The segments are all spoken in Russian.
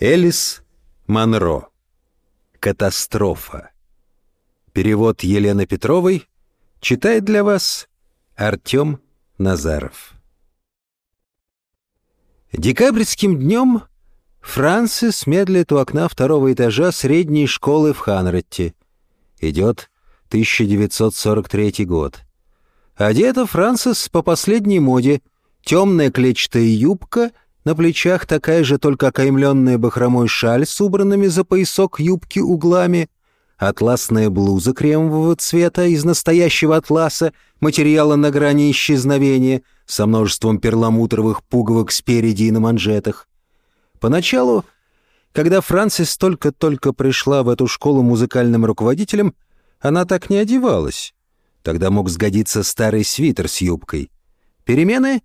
Элис Монро. Катастрофа. Перевод Елены Петровой. Читает для вас Артем Назаров. Декабрьским днем Франсис медлит у окна второго этажа средней школы в Ханретте. Идет 1943 год. Одета Франсис по последней моде. Темная клетчатая юбка — на плечах такая же, только окаймленная бахромой шаль с убранными за поясок юбки углами, атласная блуза кремового цвета из настоящего атласа, материала на грани исчезновения, со множеством перламутровых пуговок спереди и на манжетах. Поначалу, когда Франсис только-только пришла в эту школу музыкальным руководителем, она так не одевалась. Тогда мог сгодиться старый свитер с юбкой. Перемены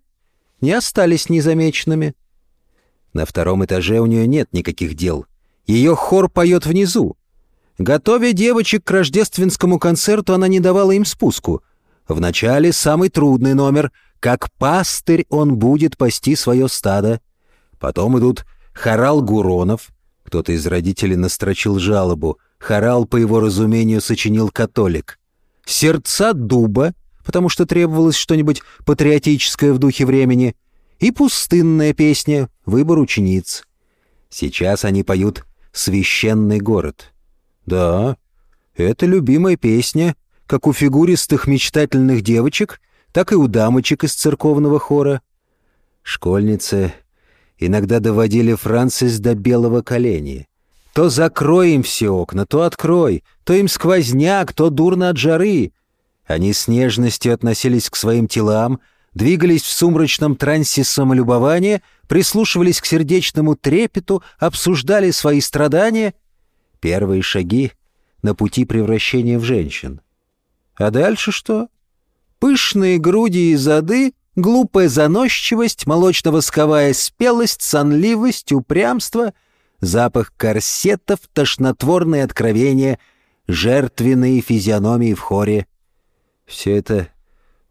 не остались незамеченными. На втором этаже у нее нет никаких дел. Ее хор поет внизу. Готовя девочек к рождественскому концерту, она не давала им спуску. Вначале самый трудный номер «Как пастырь он будет пасти свое стадо». Потом идут хорал Гуронов. Кто-то из родителей настрочил жалобу. Хорал, по его разумению, сочинил католик. «Сердца дуба», потому что требовалось что-нибудь патриотическое в духе времени — и пустынная песня «Выбор учениц». Сейчас они поют «Священный город». Да, это любимая песня, как у фигуристых мечтательных девочек, так и у дамочек из церковного хора. Школьницы иногда доводили Франсис до белого коленя. То закрой им все окна, то открой, то им сквозняк, то дурно от жары. Они с нежностью относились к своим телам, двигались в сумрачном трансе самолюбования, прислушивались к сердечному трепету, обсуждали свои страдания. Первые шаги на пути превращения в женщин. А дальше что? Пышные груди и зады, глупая заносчивость, молочно-восковая спелость, сонливость, упрямство, запах корсетов, тошнотворные откровения, жертвенные физиономии в хоре. Все это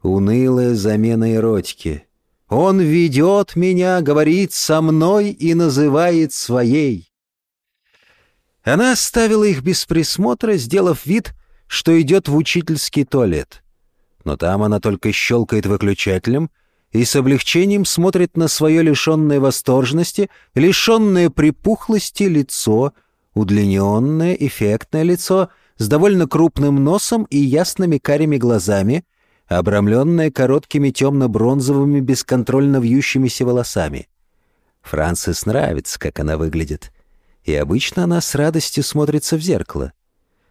Унылая замена эротики. Он ведет меня, говорит со мной и называет своей. Она оставила их без присмотра, сделав вид, что идет в учительский туалет. Но там она только щелкает выключателем и с облегчением смотрит на свое лишенное восторженности, лишенное припухлости лицо, удлиненное, эффектное лицо с довольно крупным носом и ясными карими глазами — обрамленная короткими темно-бронзовыми бесконтрольно вьющимися волосами. Франсис нравится, как она выглядит, и обычно она с радостью смотрится в зеркало.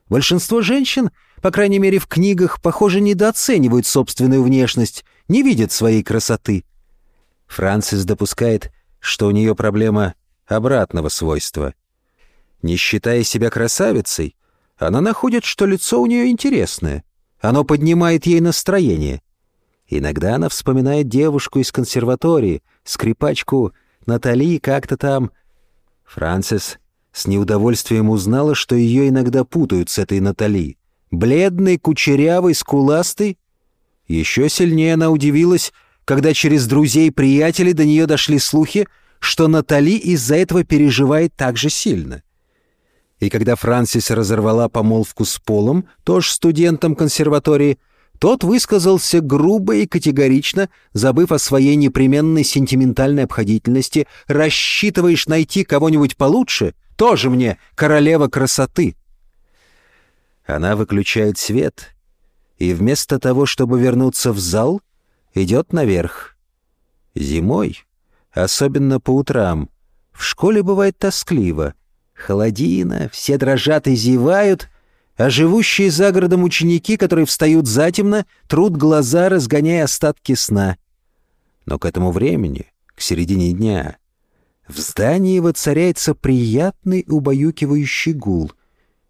Большинство женщин, по крайней мере в книгах, похоже, недооценивают собственную внешность, не видят своей красоты. Франсис допускает, что у нее проблема обратного свойства. Не считая себя красавицей, она находит, что лицо у нее интересное. Оно поднимает ей настроение. Иногда она вспоминает девушку из консерватории, скрипачку Натали как-то там. Франсис с неудовольствием узнала, что ее иногда путают с этой Натали. Бледной, кучерявой, скуластой. Еще сильнее она удивилась, когда через друзей-приятелей до нее дошли слухи, что Натали из-за этого переживает так же сильно. И когда Франсис разорвала помолвку с Полом, тоже студентом консерватории, тот высказался грубо и категорично, забыв о своей непременной сентиментальной обходительности. «Рассчитываешь найти кого-нибудь получше? Тоже мне королева красоты!» Она выключает свет и вместо того, чтобы вернуться в зал, идет наверх. Зимой, особенно по утрам, в школе бывает тоскливо — Холодина, все дрожат и зевают, а живущие за городом ученики, которые встают затемно, трут глаза, разгоняя остатки сна. Но к этому времени, к середине дня, в здании воцаряется приятный убаюкивающий гул.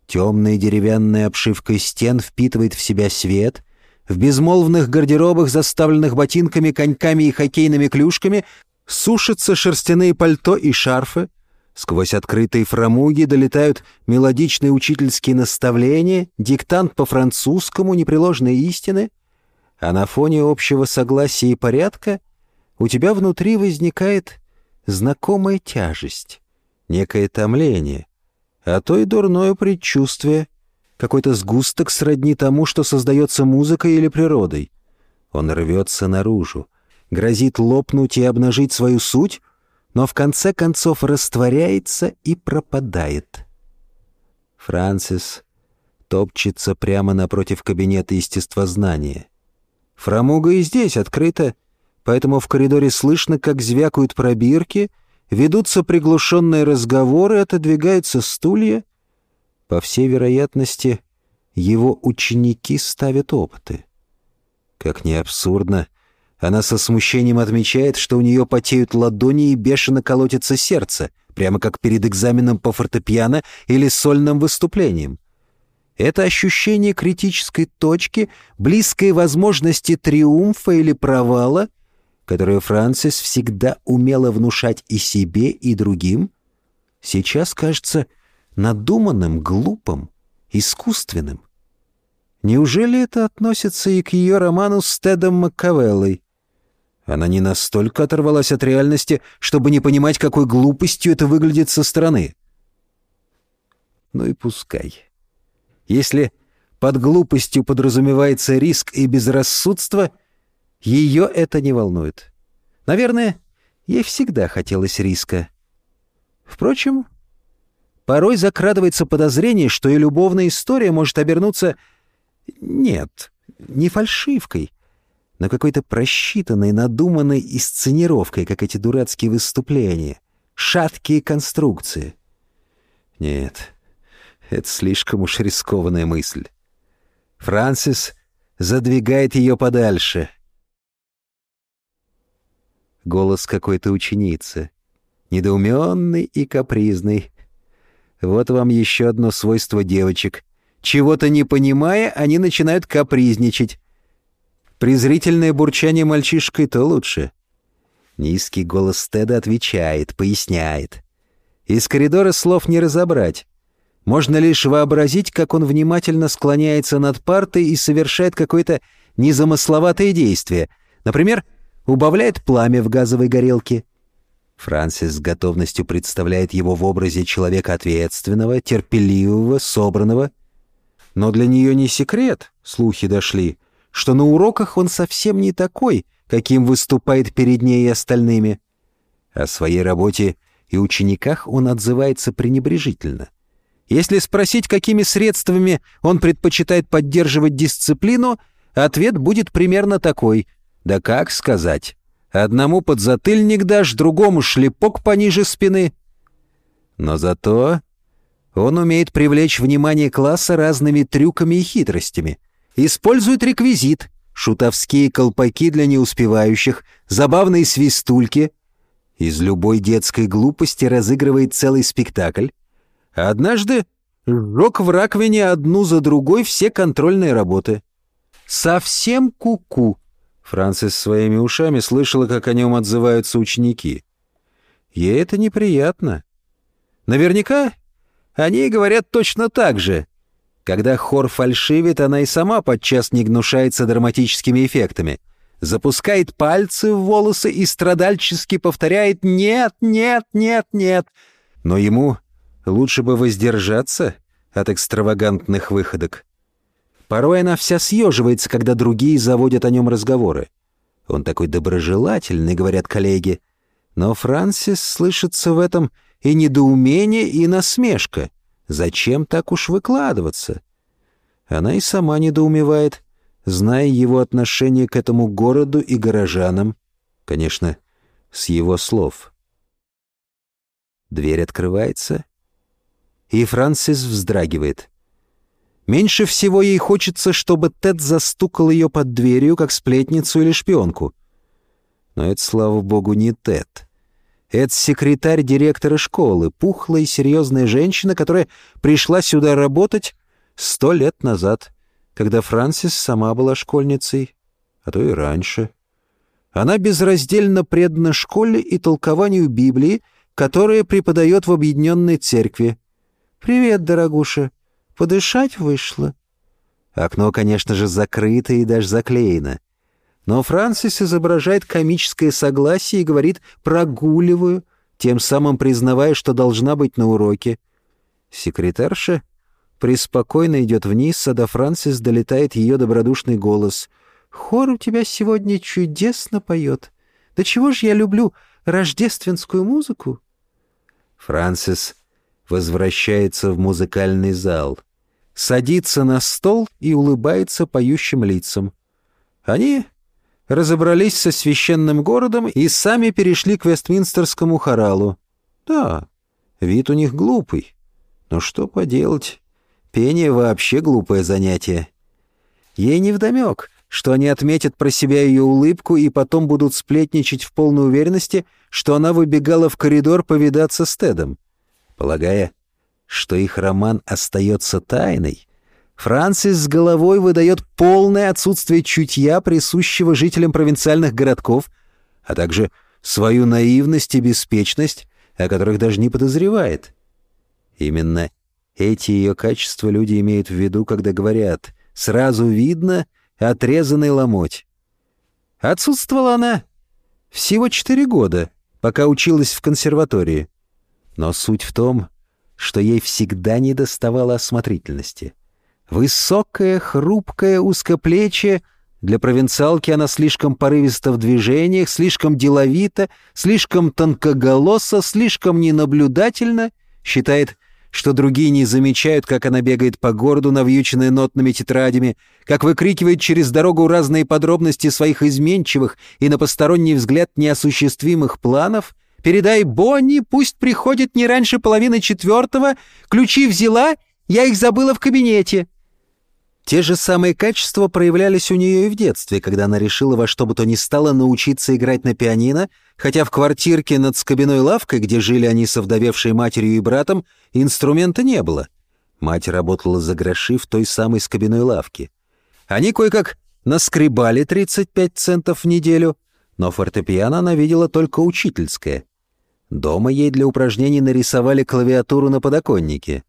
Темная деревянная обшивка стен впитывает в себя свет — в безмолвных гардеробах, заставленных ботинками, коньками и хоккейными клюшками, сушатся шерстяные пальто и шарфы, Сквозь открытые фрамуги долетают мелодичные учительские наставления, диктант по французскому, непреложные истины, а на фоне общего согласия и порядка у тебя внутри возникает знакомая тяжесть, некое томление, а то и дурное предчувствие, какой-то сгусток сродни тому, что создается музыкой или природой. Он рвется наружу, грозит лопнуть и обнажить свою суть, но в конце концов растворяется и пропадает. Франсис топчется прямо напротив кабинета естествознания. Фрамуга и здесь открыта, поэтому в коридоре слышно, как звякают пробирки, ведутся приглушенные разговоры, отодвигаются стулья. По всей вероятности, его ученики ставят опыты. Как ни абсурдно, она со смущением отмечает, что у нее потеют ладони и бешено колотится сердце, прямо как перед экзаменом по фортепиано или сольным выступлением. Это ощущение критической точки, близкой возможности триумфа или провала, которое Франсис всегда умела внушать и себе, и другим, сейчас кажется надуманным, глупым, искусственным. Неужели это относится и к ее роману с Тедом Маккавеллой? Она не настолько оторвалась от реальности, чтобы не понимать, какой глупостью это выглядит со стороны. Ну и пускай. Если под глупостью подразумевается риск и безрассудство, ее это не волнует. Наверное, ей всегда хотелось риска. Впрочем, порой закрадывается подозрение, что и любовная история может обернуться... Нет, не фальшивкой, но какой-то просчитанной, надуманной инсценировкой, как эти дурацкие выступления, шаткие конструкции. Нет, это слишком уж рискованная мысль. Франсис задвигает ее подальше. Голос какой-то ученицы, недоуменный и капризный. Вот вам еще одно свойство девочек. Чего-то не понимая, они начинают капризничать. Презрительное бурчание мальчишкой то лучше. Низкий голос Теда отвечает, поясняет. Из коридора слов не разобрать. Можно лишь вообразить, как он внимательно склоняется над партой и совершает какое-то незамысловатое действие. Например, убавляет пламя в газовой горелке. Франсис с готовностью представляет его в образе человека ответственного, терпеливого, собранного. Но для нее не секрет, слухи дошли, что на уроках он совсем не такой, каким выступает перед ней и остальными. О своей работе и учениках он отзывается пренебрежительно. Если спросить, какими средствами он предпочитает поддерживать дисциплину, ответ будет примерно такой. Да как сказать? Одному подзатыльник дашь, другому шлепок пониже спины. Но зато он умеет привлечь внимание класса разными трюками и хитростями. Использует реквизит, шутовские колпаки для неуспевающих, забавные свистульки. Из любой детской глупости разыгрывает целый спектакль, однажды сжег в раковине одну за другой все контрольные работы. Совсем куку. -ку. Франсис своими ушами слышала, как о нем отзываются ученики. Ей это неприятно. Наверняка они говорят точно так же. Когда хор фальшивит, она и сама подчас не гнушается драматическими эффектами. Запускает пальцы в волосы и страдальчески повторяет «нет, нет, нет, нет». Но ему Лучше бы воздержаться от экстравагантных выходок. Порой она вся съеживается, когда другие заводят о нем разговоры. Он такой доброжелательный, говорят коллеги. Но Франсис слышится в этом и недоумение, и насмешка. Зачем так уж выкладываться? Она и сама недоумевает, зная его отношение к этому городу и горожанам. Конечно, с его слов. Дверь открывается, и Франсис вздрагивает. Меньше всего ей хочется, чтобы Тед застукал ее под дверью, как сплетницу или шпионку. Но это, слава богу, не Тед. Это секретарь директора школы, пухлая и серьезная женщина, которая пришла сюда работать сто лет назад, когда Франсис сама была школьницей, а то и раньше. Она безраздельно предана школе и толкованию Библии, которое преподает в Объединенной Церкви. «Привет, дорогуша. Подышать вышло». Окно, конечно же, закрыто и даже заклеено. Но Франсис изображает комическое согласие и говорит «прогуливаю», тем самым признавая, что должна быть на уроке. Секретарша преспокойно идет вниз, а до Франсис долетает ее добродушный голос. «Хор у тебя сегодня чудесно поет. Да чего ж я люблю рождественскую музыку?» Франсис возвращается в музыкальный зал, садится на стол и улыбается поющим лицам. Они разобрались со священным городом и сами перешли к Вестминстерскому хоралу. Да, вид у них глупый. Но что поделать? Пение вообще глупое занятие. Ей невдомек, что они отметят про себя ее улыбку и потом будут сплетничать в полной уверенности, что она выбегала в коридор повидаться с Тедом. Полагая, что их роман остается тайной, Франсис с головой выдает полное отсутствие чутья, присущего жителям провинциальных городков, а также свою наивность и беспечность, о которых даже не подозревает. Именно эти ее качества люди имеют в виду, когда говорят «сразу видно отрезанный ломоть». Отсутствовала она всего четыре года, пока училась в консерватории. Но суть в том, что ей всегда не доставало осмотрительности. Высокая, хрупкая, узкоплечья. Для провинциалки она слишком порывиста в движениях, слишком деловита, слишком тонкоголоса, слишком ненаблюдательна, считает, что другие не замечают, как она бегает по городу, навьюченная нотными тетрадями, как выкрикивает через дорогу разные подробности своих изменчивых и на посторонний взгляд неосуществимых планов. «Передай Бонни, пусть приходит не раньше половины четвертого, ключи взяла, я их забыла в кабинете». Те же самые качества проявлялись у нее и в детстве, когда она решила во что бы то ни стало научиться играть на пианино, хотя в квартирке над скобяной лавкой, где жили они со вдовевшей матерью и братом, инструмента не было. Мать работала за гроши в той самой скобяной лавке. Они кое-как наскребали 35 центов в неделю, но фортепиано она видела только учительское. Дома ей для упражнений нарисовали клавиатуру на подоконнике.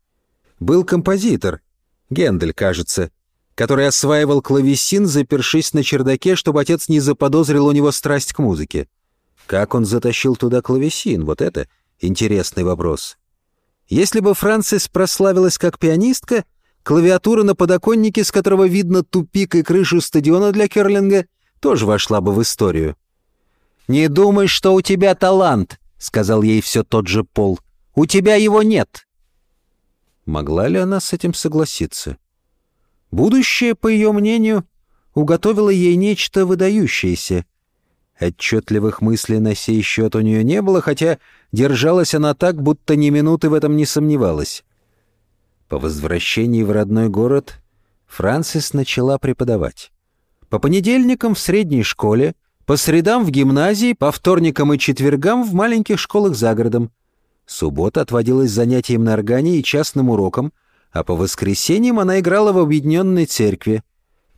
Был композитор, Гендель, кажется, который осваивал клавесин, запершись на чердаке, чтобы отец не заподозрил у него страсть к музыке. Как он затащил туда клавесин? Вот это интересный вопрос. Если бы Франсис прославилась как пианистка, клавиатура на подоконнике, с которого видно тупик и крышу стадиона для керлинга, тоже вошла бы в историю. «Не думай, что у тебя талант», — сказал ей все тот же Пол. «У тебя его нет». Могла ли она с этим согласиться? Будущее, по ее мнению, уготовило ей нечто выдающееся. Отчетливых мыслей на сей счет у нее не было, хотя держалась она так, будто ни минуты в этом не сомневалась. По возвращении в родной город Франсис начала преподавать. По понедельникам в средней школе, по средам в гимназии, по вторникам и четвергам в маленьких школах за городом. Суббота отводилась занятиям на органе и частным урокам — а по воскресеньям она играла в объединенной церкви.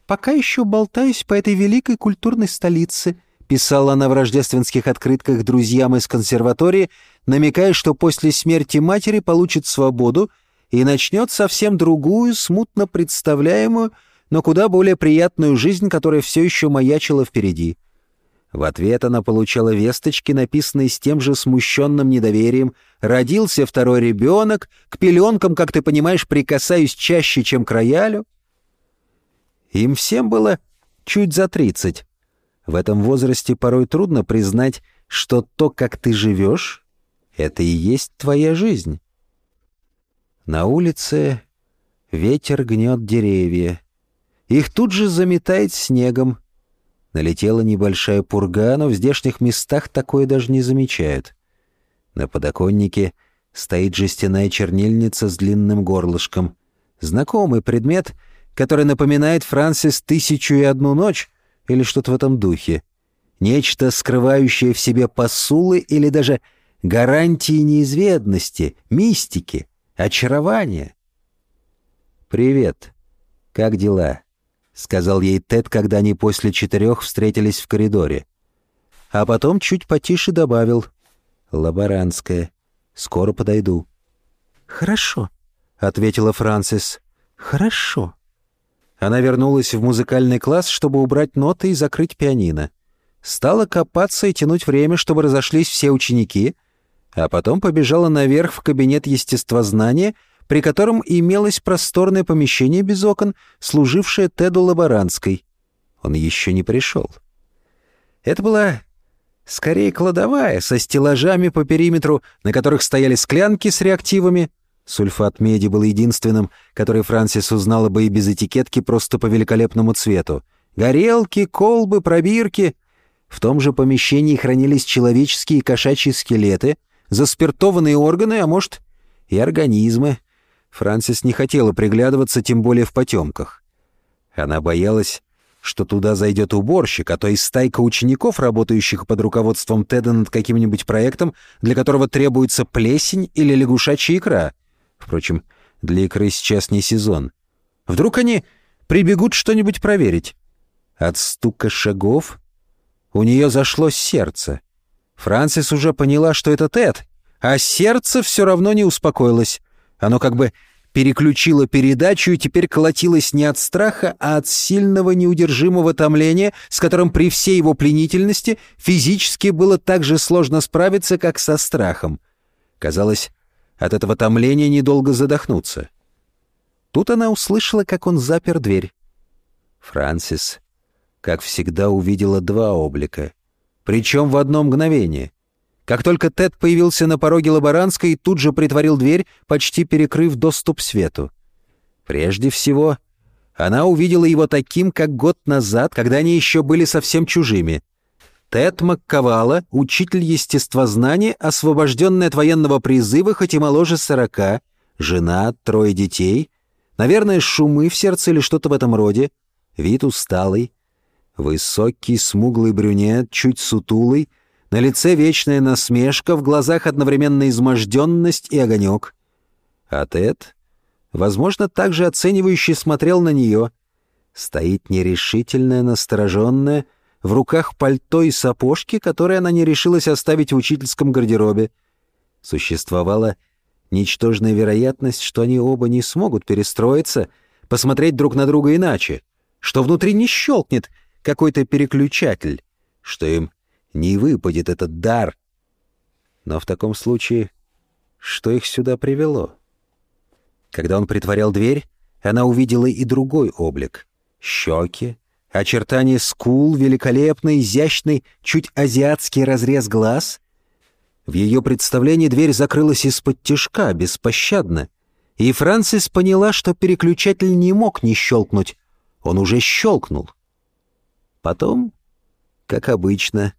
«Пока еще болтаюсь по этой великой культурной столице», писала она в рождественских открытках друзьям из консерватории, намекая, что после смерти матери получит свободу и начнет совсем другую, смутно представляемую, но куда более приятную жизнь, которая все еще маячила впереди. В ответ она получала весточки, написанные с тем же смущенным недоверием. «Родился второй ребенок, к пеленкам, как ты понимаешь, прикасаюсь чаще, чем к роялю». Им всем было чуть за тридцать. В этом возрасте порой трудно признать, что то, как ты живешь, это и есть твоя жизнь. На улице ветер гнет деревья. Их тут же заметает снегом, Налетела небольшая пурга, но в здешних местах такое даже не замечают. На подоконнике стоит жестяная чернильница с длинным горлышком. Знакомый предмет, который напоминает Франсис «Тысячу и одну ночь» или что-то в этом духе. Нечто, скрывающее в себе посулы или даже гарантии неизведности, мистики, очарования. «Привет. Как дела?» — сказал ей Тед, когда они после четырех встретились в коридоре. А потом чуть потише добавил. «Лаборантская. Скоро подойду». «Хорошо», — ответила Франсис. «Хорошо». Она вернулась в музыкальный класс, чтобы убрать ноты и закрыть пианино. Стала копаться и тянуть время, чтобы разошлись все ученики. а потом побежала наверх в кабинет естествознания, при котором имелось просторное помещение без окон, служившее Теду Лаборанской. Он еще не пришел. Это была скорее кладовая со стеллажами по периметру, на которых стояли склянки с реактивами. Сульфат меди был единственным, который Франсис узнала бы и без этикетки просто по великолепному цвету. Горелки, колбы, пробирки. В том же помещении хранились человеческие и кошачьи скелеты, заспиртованные органы, а может, и организмы. Франсис не хотела приглядываться, тем более в потемках. Она боялась, что туда зайдет уборщик, а то и стайка учеников, работающих под руководством Теда над каким-нибудь проектом, для которого требуется плесень или лягушачья икра. Впрочем, для икры сейчас не сезон. Вдруг они прибегут что-нибудь проверить. От стука шагов у нее зашло сердце. Франсис уже поняла, что это Тед, а сердце все равно не успокоилось. Оно как бы переключило передачу и теперь колотилось не от страха, а от сильного неудержимого томления, с которым при всей его пленительности физически было так же сложно справиться, как со страхом. Казалось, от этого томления недолго задохнуться. Тут она услышала, как он запер дверь. Франсис, как всегда, увидела два облика. Причем в одно мгновение — как только Тед появился на пороге Лаборанской, тут же притворил дверь, почти перекрыв доступ свету. Прежде всего, она увидела его таким, как год назад, когда они еще были совсем чужими. Тед Макковала, учитель естествознания, освобожденный от военного призыва, хоть и моложе сорока, жена, трое детей, наверное, шумы в сердце или что-то в этом роде, вид усталый, высокий, смуглый брюнет, чуть сутулый — на лице вечная насмешка, в глазах одновременно изможденность и огонек. А Тед, возможно, также оценивающе смотрел на нее. Стоит нерешительная, настороженная, в руках пальто и сапожки, которые она не решилась оставить в учительском гардеробе. Существовала ничтожная вероятность, что они оба не смогут перестроиться, посмотреть друг на друга иначе, что внутри не щелкнет какой-то переключатель, что им не выпадет этот дар. Но в таком случае, что их сюда привело? Когда он притворял дверь, она увидела и другой облик. Щеки, очертания скул, великолепный, изящный, чуть азиатский разрез глаз. В ее представлении дверь закрылась из-под тишка, беспощадно. И Франсис поняла, что переключатель не мог не щелкнуть. Он уже щелкнул. Потом, как обычно,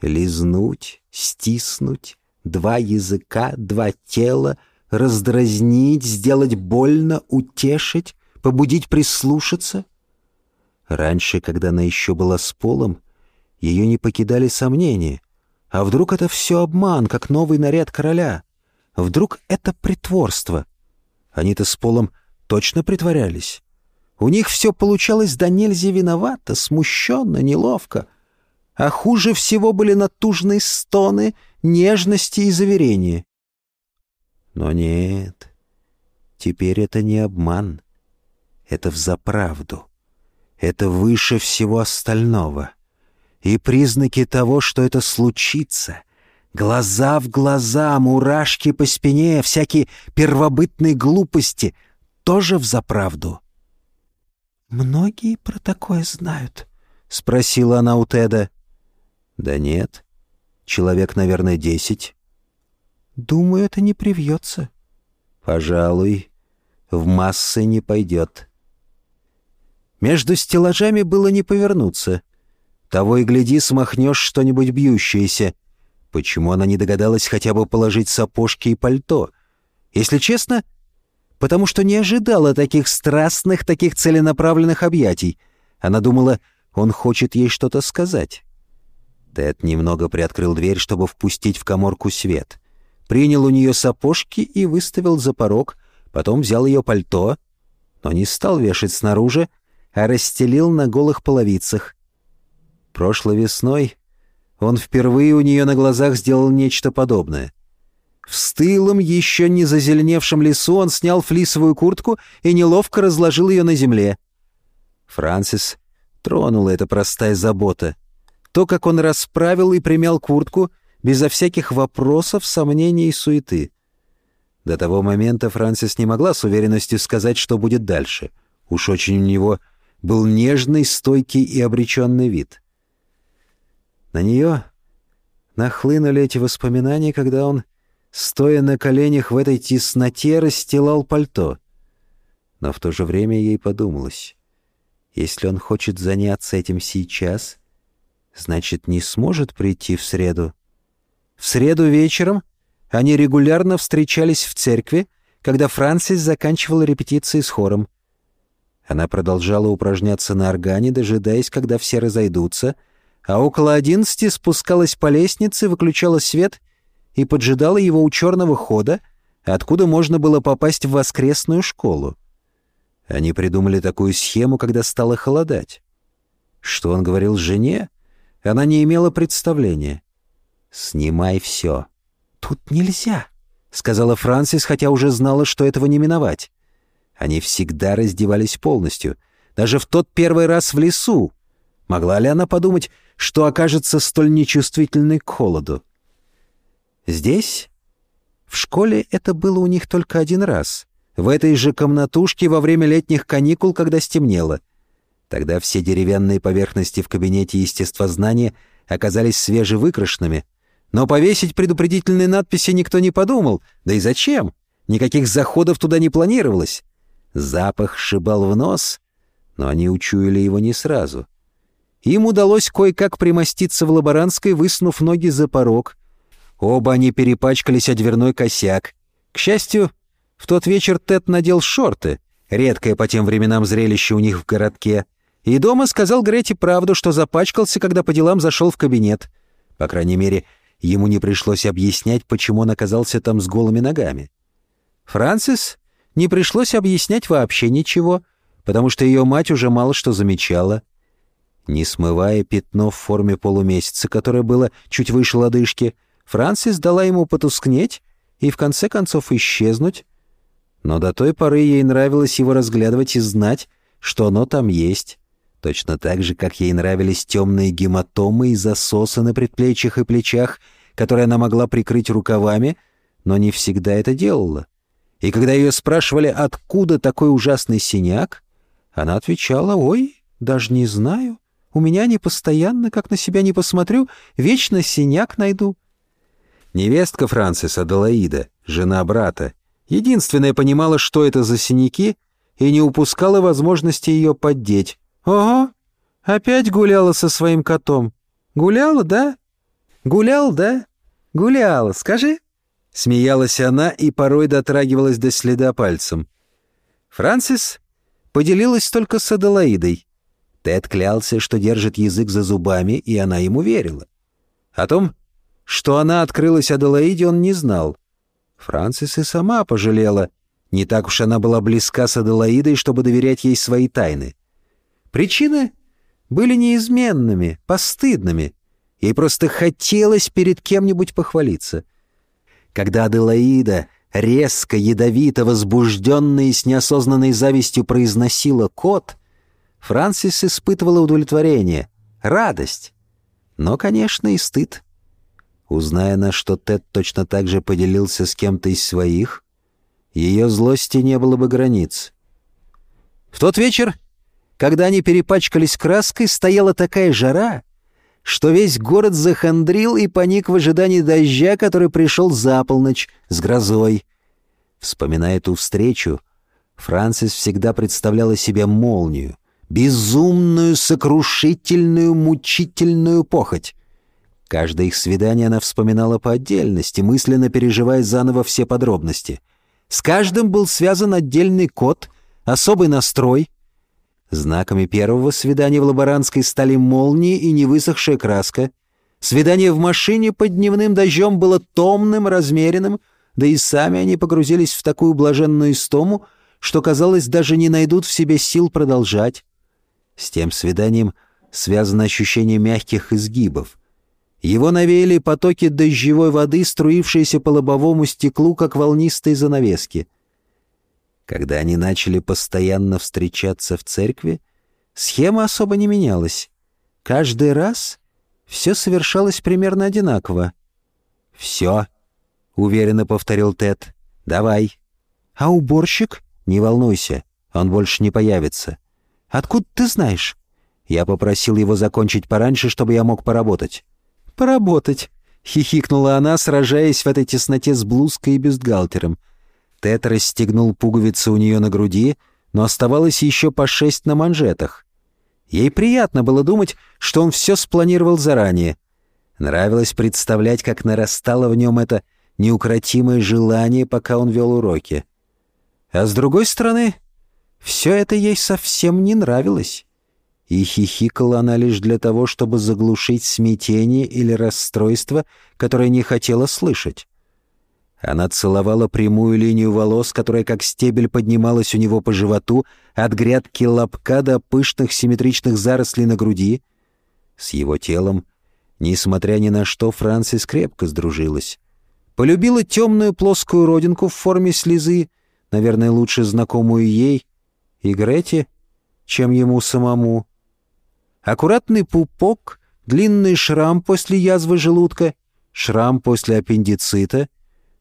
Лизнуть, стиснуть, два языка, два тела, раздразнить, сделать больно, утешить, побудить прислушаться. Раньше, когда она еще была с полом, ее не покидали сомнения. А вдруг это все обман, как новый наряд короля? Вдруг это притворство? Они-то с полом точно притворялись. У них все получалось да нельзя виновато, смущенно, неловко — а хуже всего были натужные стоны, нежности и заверения. Но нет, теперь это не обман, это взаправду, это выше всего остального. И признаки того, что это случится — глаза в глаза, мурашки по спине, всякие первобытные глупости — тоже взаправду. «Многие про такое знают?» — спросила она у Теда. «Да нет. Человек, наверное, десять». «Думаю, это не привьется». «Пожалуй, в массы не пойдет». Между стеллажами было не повернуться. Того и гляди, смахнешь что-нибудь бьющееся. Почему она не догадалась хотя бы положить сапожки и пальто? Если честно, потому что не ожидала таких страстных, таких целенаправленных объятий. Она думала, он хочет ей что-то сказать. Тед немного приоткрыл дверь, чтобы впустить в коморку свет. Принял у нее сапожки и выставил за порог, потом взял ее пальто, но не стал вешать снаружи, а расстелил на голых половицах. Прошлой весной он впервые у нее на глазах сделал нечто подобное. В стылом, еще не зазеленевшем лесу он снял флисовую куртку и неловко разложил ее на земле. Франсис тронула эта простая забота — то, как он расправил и примял куртку, безо всяких вопросов, сомнений и суеты. До того момента Франсис не могла с уверенностью сказать, что будет дальше. Уж очень у него был нежный, стойкий и обреченный вид. На нее нахлынули эти воспоминания, когда он, стоя на коленях в этой тесноте, расстилал пальто. Но в то же время ей подумалось, если он хочет заняться этим сейчас, значит, не сможет прийти в среду. В среду вечером они регулярно встречались в церкви, когда Франсис заканчивала репетиции с хором. Она продолжала упражняться на органе, дожидаясь, когда все разойдутся, а около одиннадцати спускалась по лестнице, выключала свет и поджидала его у черного хода, откуда можно было попасть в воскресную школу. Они придумали такую схему, когда стало холодать. Что он говорил жене? Она не имела представления. «Снимай все». «Тут нельзя», — сказала Франсис, хотя уже знала, что этого не миновать. Они всегда раздевались полностью, даже в тот первый раз в лесу. Могла ли она подумать, что окажется столь нечувствительной к холоду? Здесь, в школе, это было у них только один раз. В этой же комнатушке во время летних каникул, когда стемнело. Тогда все деревянные поверхности в кабинете естествознания оказались свежевыкрашенными. Но повесить предупредительные надписи никто не подумал. Да и зачем? Никаких заходов туда не планировалось. Запах шибал в нос, но они учуяли его не сразу. Им удалось кое-как примоститься в лаборантской, высунув ноги за порог. Оба они перепачкались о дверной косяк. К счастью, в тот вечер Тед надел шорты, редкое по тем временам зрелище у них в городке, и дома сказал Грете правду, что запачкался, когда по делам зашел в кабинет. По крайней мере, ему не пришлось объяснять, почему он оказался там с голыми ногами. Франсис не пришлось объяснять вообще ничего, потому что ее мать уже мало что замечала. Не смывая пятно в форме полумесяца, которое было чуть выше лодыжки, Франсис дала ему потускнеть и в конце концов исчезнуть, но до той поры ей нравилось его разглядывать и знать, что оно там есть. Точно так же, как ей нравились темные гематомы и засосы на предплечьях и плечах, которые она могла прикрыть рукавами, но не всегда это делала. И когда ее спрашивали, откуда такой ужасный синяк, она отвечала, «Ой, даже не знаю. У меня не постоянно, как на себя не посмотрю, вечно синяк найду». Невестка Франсиса Аделаида, жена брата, Единственная понимала, что это за синяки, и не упускала возможности ее поддеть. «Ого, опять гуляла со своим котом. Гуляла, да? Гулял, да? Гуляла, скажи?» Смеялась она и порой дотрагивалась до следа пальцем. Франсис поделилась только с Аделаидой. Тед клялся, что держит язык за зубами, и она ему верила. О том, что она открылась Аделаиде, он не знал — Франсис и сама пожалела. Не так уж она была близка с Аделаидой, чтобы доверять ей свои тайны. Причины были неизменными, постыдными. Ей просто хотелось перед кем-нибудь похвалиться. Когда Аделаида, резко, ядовито, возбужденная и с неосознанной завистью произносила «кот», Франсис испытывала удовлетворение, радость, но, конечно, и стыд. Узная она, что Тед точно так же поделился с кем-то из своих, ее злости не было бы границ. В тот вечер, когда они перепачкались краской, стояла такая жара, что весь город захандрил и паник в ожидании дождя, который пришел за полночь с грозой. Вспоминая эту встречу, Франсис всегда представляла себе молнию, безумную, сокрушительную, мучительную похоть. Каждое их свидание она вспоминала по отдельности, мысленно переживая заново все подробности. С каждым был связан отдельный код, особый настрой. Знаками первого свидания в лаборантской стали молнии и невысохшая краска. Свидание в машине под дневным дождем было томным, размеренным, да и сами они погрузились в такую блаженную истому, что, казалось, даже не найдут в себе сил продолжать. С тем свиданием связано ощущение мягких изгибов. Его навеяли потоки дождевой воды, струившиеся по лобовому стеклу, как волнистые занавески. Когда они начали постоянно встречаться в церкви, схема особо не менялась. Каждый раз все совершалось примерно одинаково. «Все», — уверенно повторил Тед. «Давай». «А уборщик?» «Не волнуйся, он больше не появится». «Откуда ты знаешь?» Я попросил его закончить пораньше, чтобы я мог поработать. «Поработать», — хихикнула она, сражаясь в этой тесноте с блузкой и бюстгальтером. Тед расстегнул пуговицы у нее на груди, но оставалось еще по шесть на манжетах. Ей приятно было думать, что он все спланировал заранее. Нравилось представлять, как нарастало в нем это неукротимое желание, пока он вел уроки. А с другой стороны, все это ей совсем не нравилось. И хихикала она лишь для того, чтобы заглушить смятение или расстройство, которое не хотела слышать. Она целовала прямую линию волос, которая как стебель поднималась у него по животу, от грядки лобка до пышных симметричных зарослей на груди. С его телом, несмотря ни на что, Франсис крепко сдружилась. Полюбила темную плоскую родинку в форме слезы, наверное, лучше знакомую ей, и Грете, чем ему самому. Аккуратный пупок, длинный шрам после язвы желудка, шрам после аппендицита,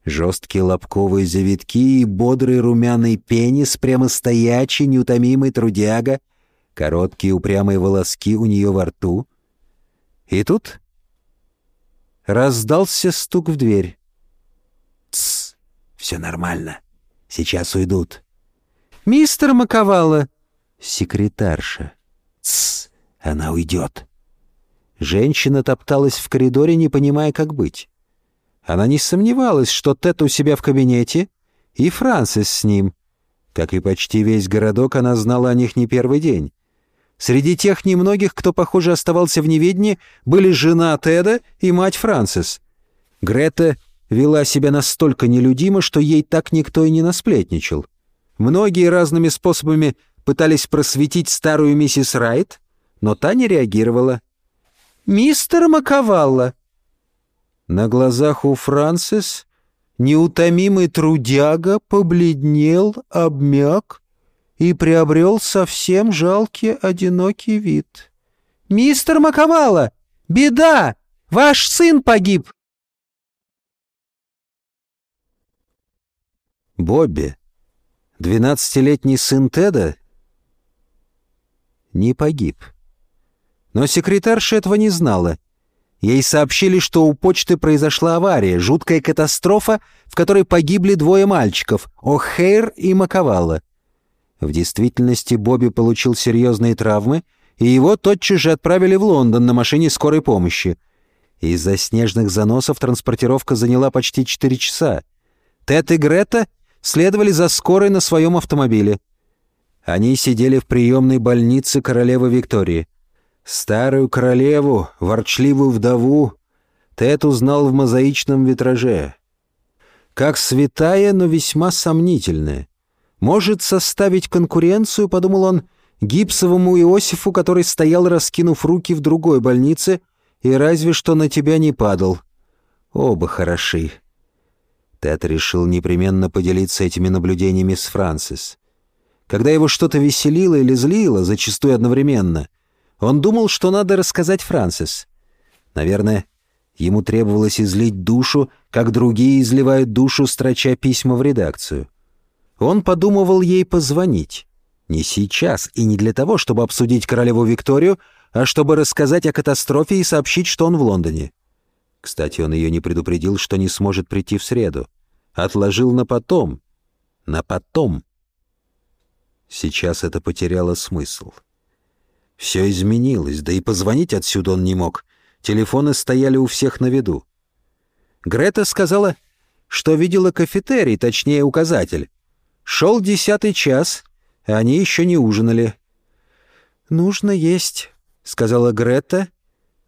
жесткие лобковые завитки и бодрый румяный пенис, прямо стоячий, неутомимый трудяга, короткие упрямые волоски у нее во рту. И тут раздался стук в дверь. «Тссс, все нормально». Сейчас уйдут». «Мистер Маковала!» «Секретарша». «Тссс, она уйдет». Женщина топталась в коридоре, не понимая, как быть. Она не сомневалась, что Тед у себя в кабинете и Франсис с ним. Как и почти весь городок, она знала о них не первый день. Среди тех немногих, кто, похоже, оставался в неведении, были жена Теда и мать Франсис. Грета вела себя настолько нелюдимо, что ей так никто и не насплетничал. Многие разными способами пытались просветить старую миссис Райт, но та не реагировала. «Мистер Маковалла!» На глазах у Франсис неутомимый трудяга побледнел, обмяк и приобрел совсем жалкий одинокий вид. «Мистер Маковалла! Беда! Ваш сын погиб!» Бобби, двенадцатилетний сын Теда, не погиб. Но секретарша этого не знала. Ей сообщили, что у почты произошла авария, жуткая катастрофа, в которой погибли двое мальчиков — О'Хейр и Маковала. В действительности Бобби получил серьезные травмы, и его тотчас же отправили в Лондон на машине скорой помощи. Из-за снежных заносов транспортировка заняла почти четыре часа. Тед и Грета следовали за скорой на своем автомобиле. Они сидели в приемной больнице королевы Виктории. Старую королеву, ворчливую вдову, Тед узнал в мозаичном витраже. Как святая, но весьма сомнительная. Может составить конкуренцию, подумал он, гипсовому Иосифу, который стоял, раскинув руки в другой больнице, и разве что на тебя не падал. Оба хороши. Тед решил непременно поделиться этими наблюдениями с Франсис. Когда его что-то веселило или злило, зачастую одновременно, он думал, что надо рассказать Франсис. Наверное, ему требовалось излить душу, как другие изливают душу, строча письма в редакцию. Он подумывал ей позвонить. Не сейчас и не для того, чтобы обсудить королеву Викторию, а чтобы рассказать о катастрофе и сообщить, что он в Лондоне. Кстати, он ее не предупредил, что не сможет прийти в среду. Отложил на потом. На потом. Сейчас это потеряло смысл. Все изменилось, да и позвонить отсюда он не мог. Телефоны стояли у всех на виду. Грета сказала, что видела кафетерий, точнее указатель. Шел десятый час, а они еще не ужинали. «Нужно есть», — сказала Грета,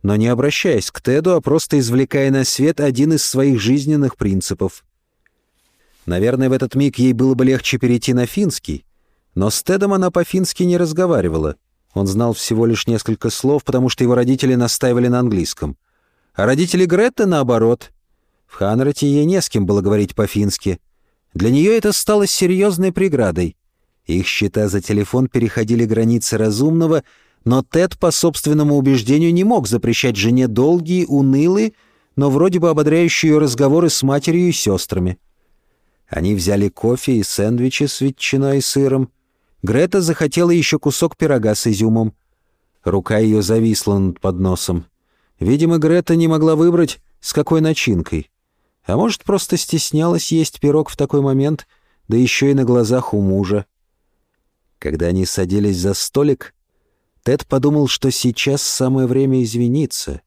но не обращаясь к Теду, а просто извлекая на свет один из своих жизненных принципов. Наверное, в этот миг ей было бы легче перейти на финский, но с Тедом она по-фински не разговаривала. Он знал всего лишь несколько слов, потому что его родители настаивали на английском. А родители Гретты, наоборот. В Ханрате ей не с кем было говорить по-фински. Для нее это стало серьезной преградой. Их счета за телефон переходили границы разумного — но Тед по собственному убеждению не мог запрещать жене долгие, унылые, но вроде бы ободряющие разговоры с матерью и сестрами. Они взяли кофе и сэндвичи с ветчиной и сыром. Грета захотела еще кусок пирога с изюмом. Рука ее зависла над подносом. Видимо, Грета не могла выбрать, с какой начинкой. А может, просто стеснялась есть пирог в такой момент, да еще и на глазах у мужа. Когда они садились за столик, Тед подумал, что сейчас самое время извиниться,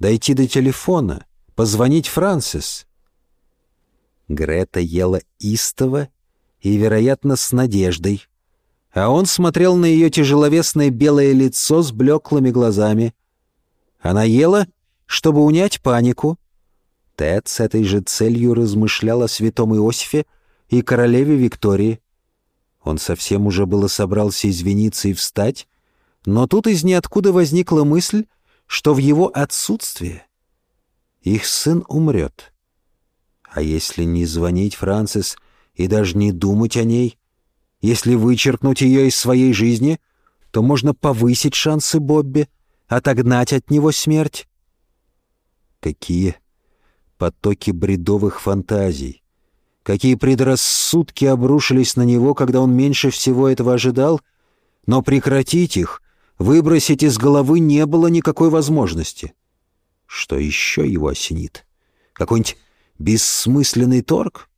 дойти до телефона, позвонить Франсис. Грета ела истово и, вероятно, с надеждой. А он смотрел на ее тяжеловесное белое лицо с блеклыми глазами. Она ела, чтобы унять панику. Тед с этой же целью размышлял о святом Иосифе и королеве Виктории. Он совсем уже было собрался извиниться и встать, но тут из ниоткуда возникла мысль, что в его отсутствие их сын умрет. А если не звонить Франсис и даже не думать о ней, если вычеркнуть ее из своей жизни, то можно повысить шансы Бобби, отогнать от него смерть. Какие потоки бредовых фантазий, какие предрассудки обрушились на него, когда он меньше всего этого ожидал, но прекратить их, выбросить из головы не было никакой возможности. Что еще его осенит? Какой-нибудь бессмысленный торг?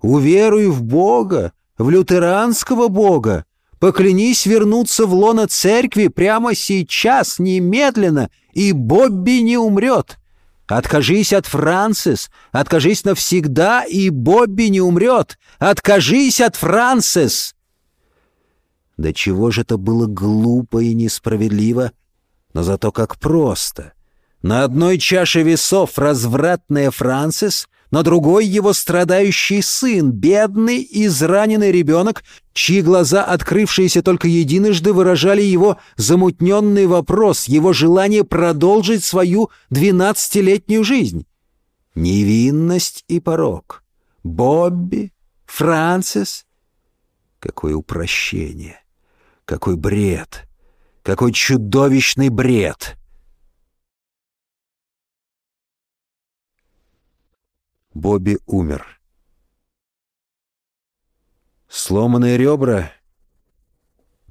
Уверуй в Бога, в лютеранского Бога. Поклянись вернуться в лоно церкви прямо сейчас, немедленно, и Бобби не умрет. Откажись от Франсис, откажись навсегда, и Бобби не умрет. Откажись от Франсис!» Да чего же это было глупо и несправедливо, но зато как просто. На одной чаше весов развратная Франсис, на другой его страдающий сын, бедный израненный ребенок, чьи глаза, открывшиеся только единожды, выражали его замутненный вопрос, его желание продолжить свою двенадцатилетнюю жизнь. Невинность и порог. Бобби, Франсис. Какое упрощение! Какой бред! Какой чудовищный бред! Бобби умер. Сломанные ребра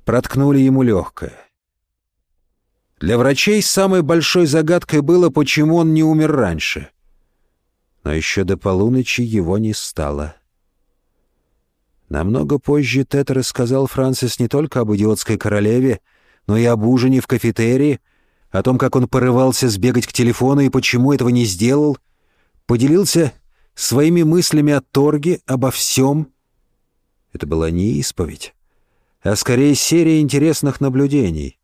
проткнули ему легкое. Для врачей самой большой загадкой было, почему он не умер раньше. Но еще до полуночи его не стало. Намного позже Тед рассказал Франсис не только об идиотской королеве, но и об ужине в кафетерии, о том, как он порывался сбегать к телефону и почему этого не сделал, поделился своими мыслями о торге, обо всем. Это была не исповедь, а скорее серия интересных наблюдений.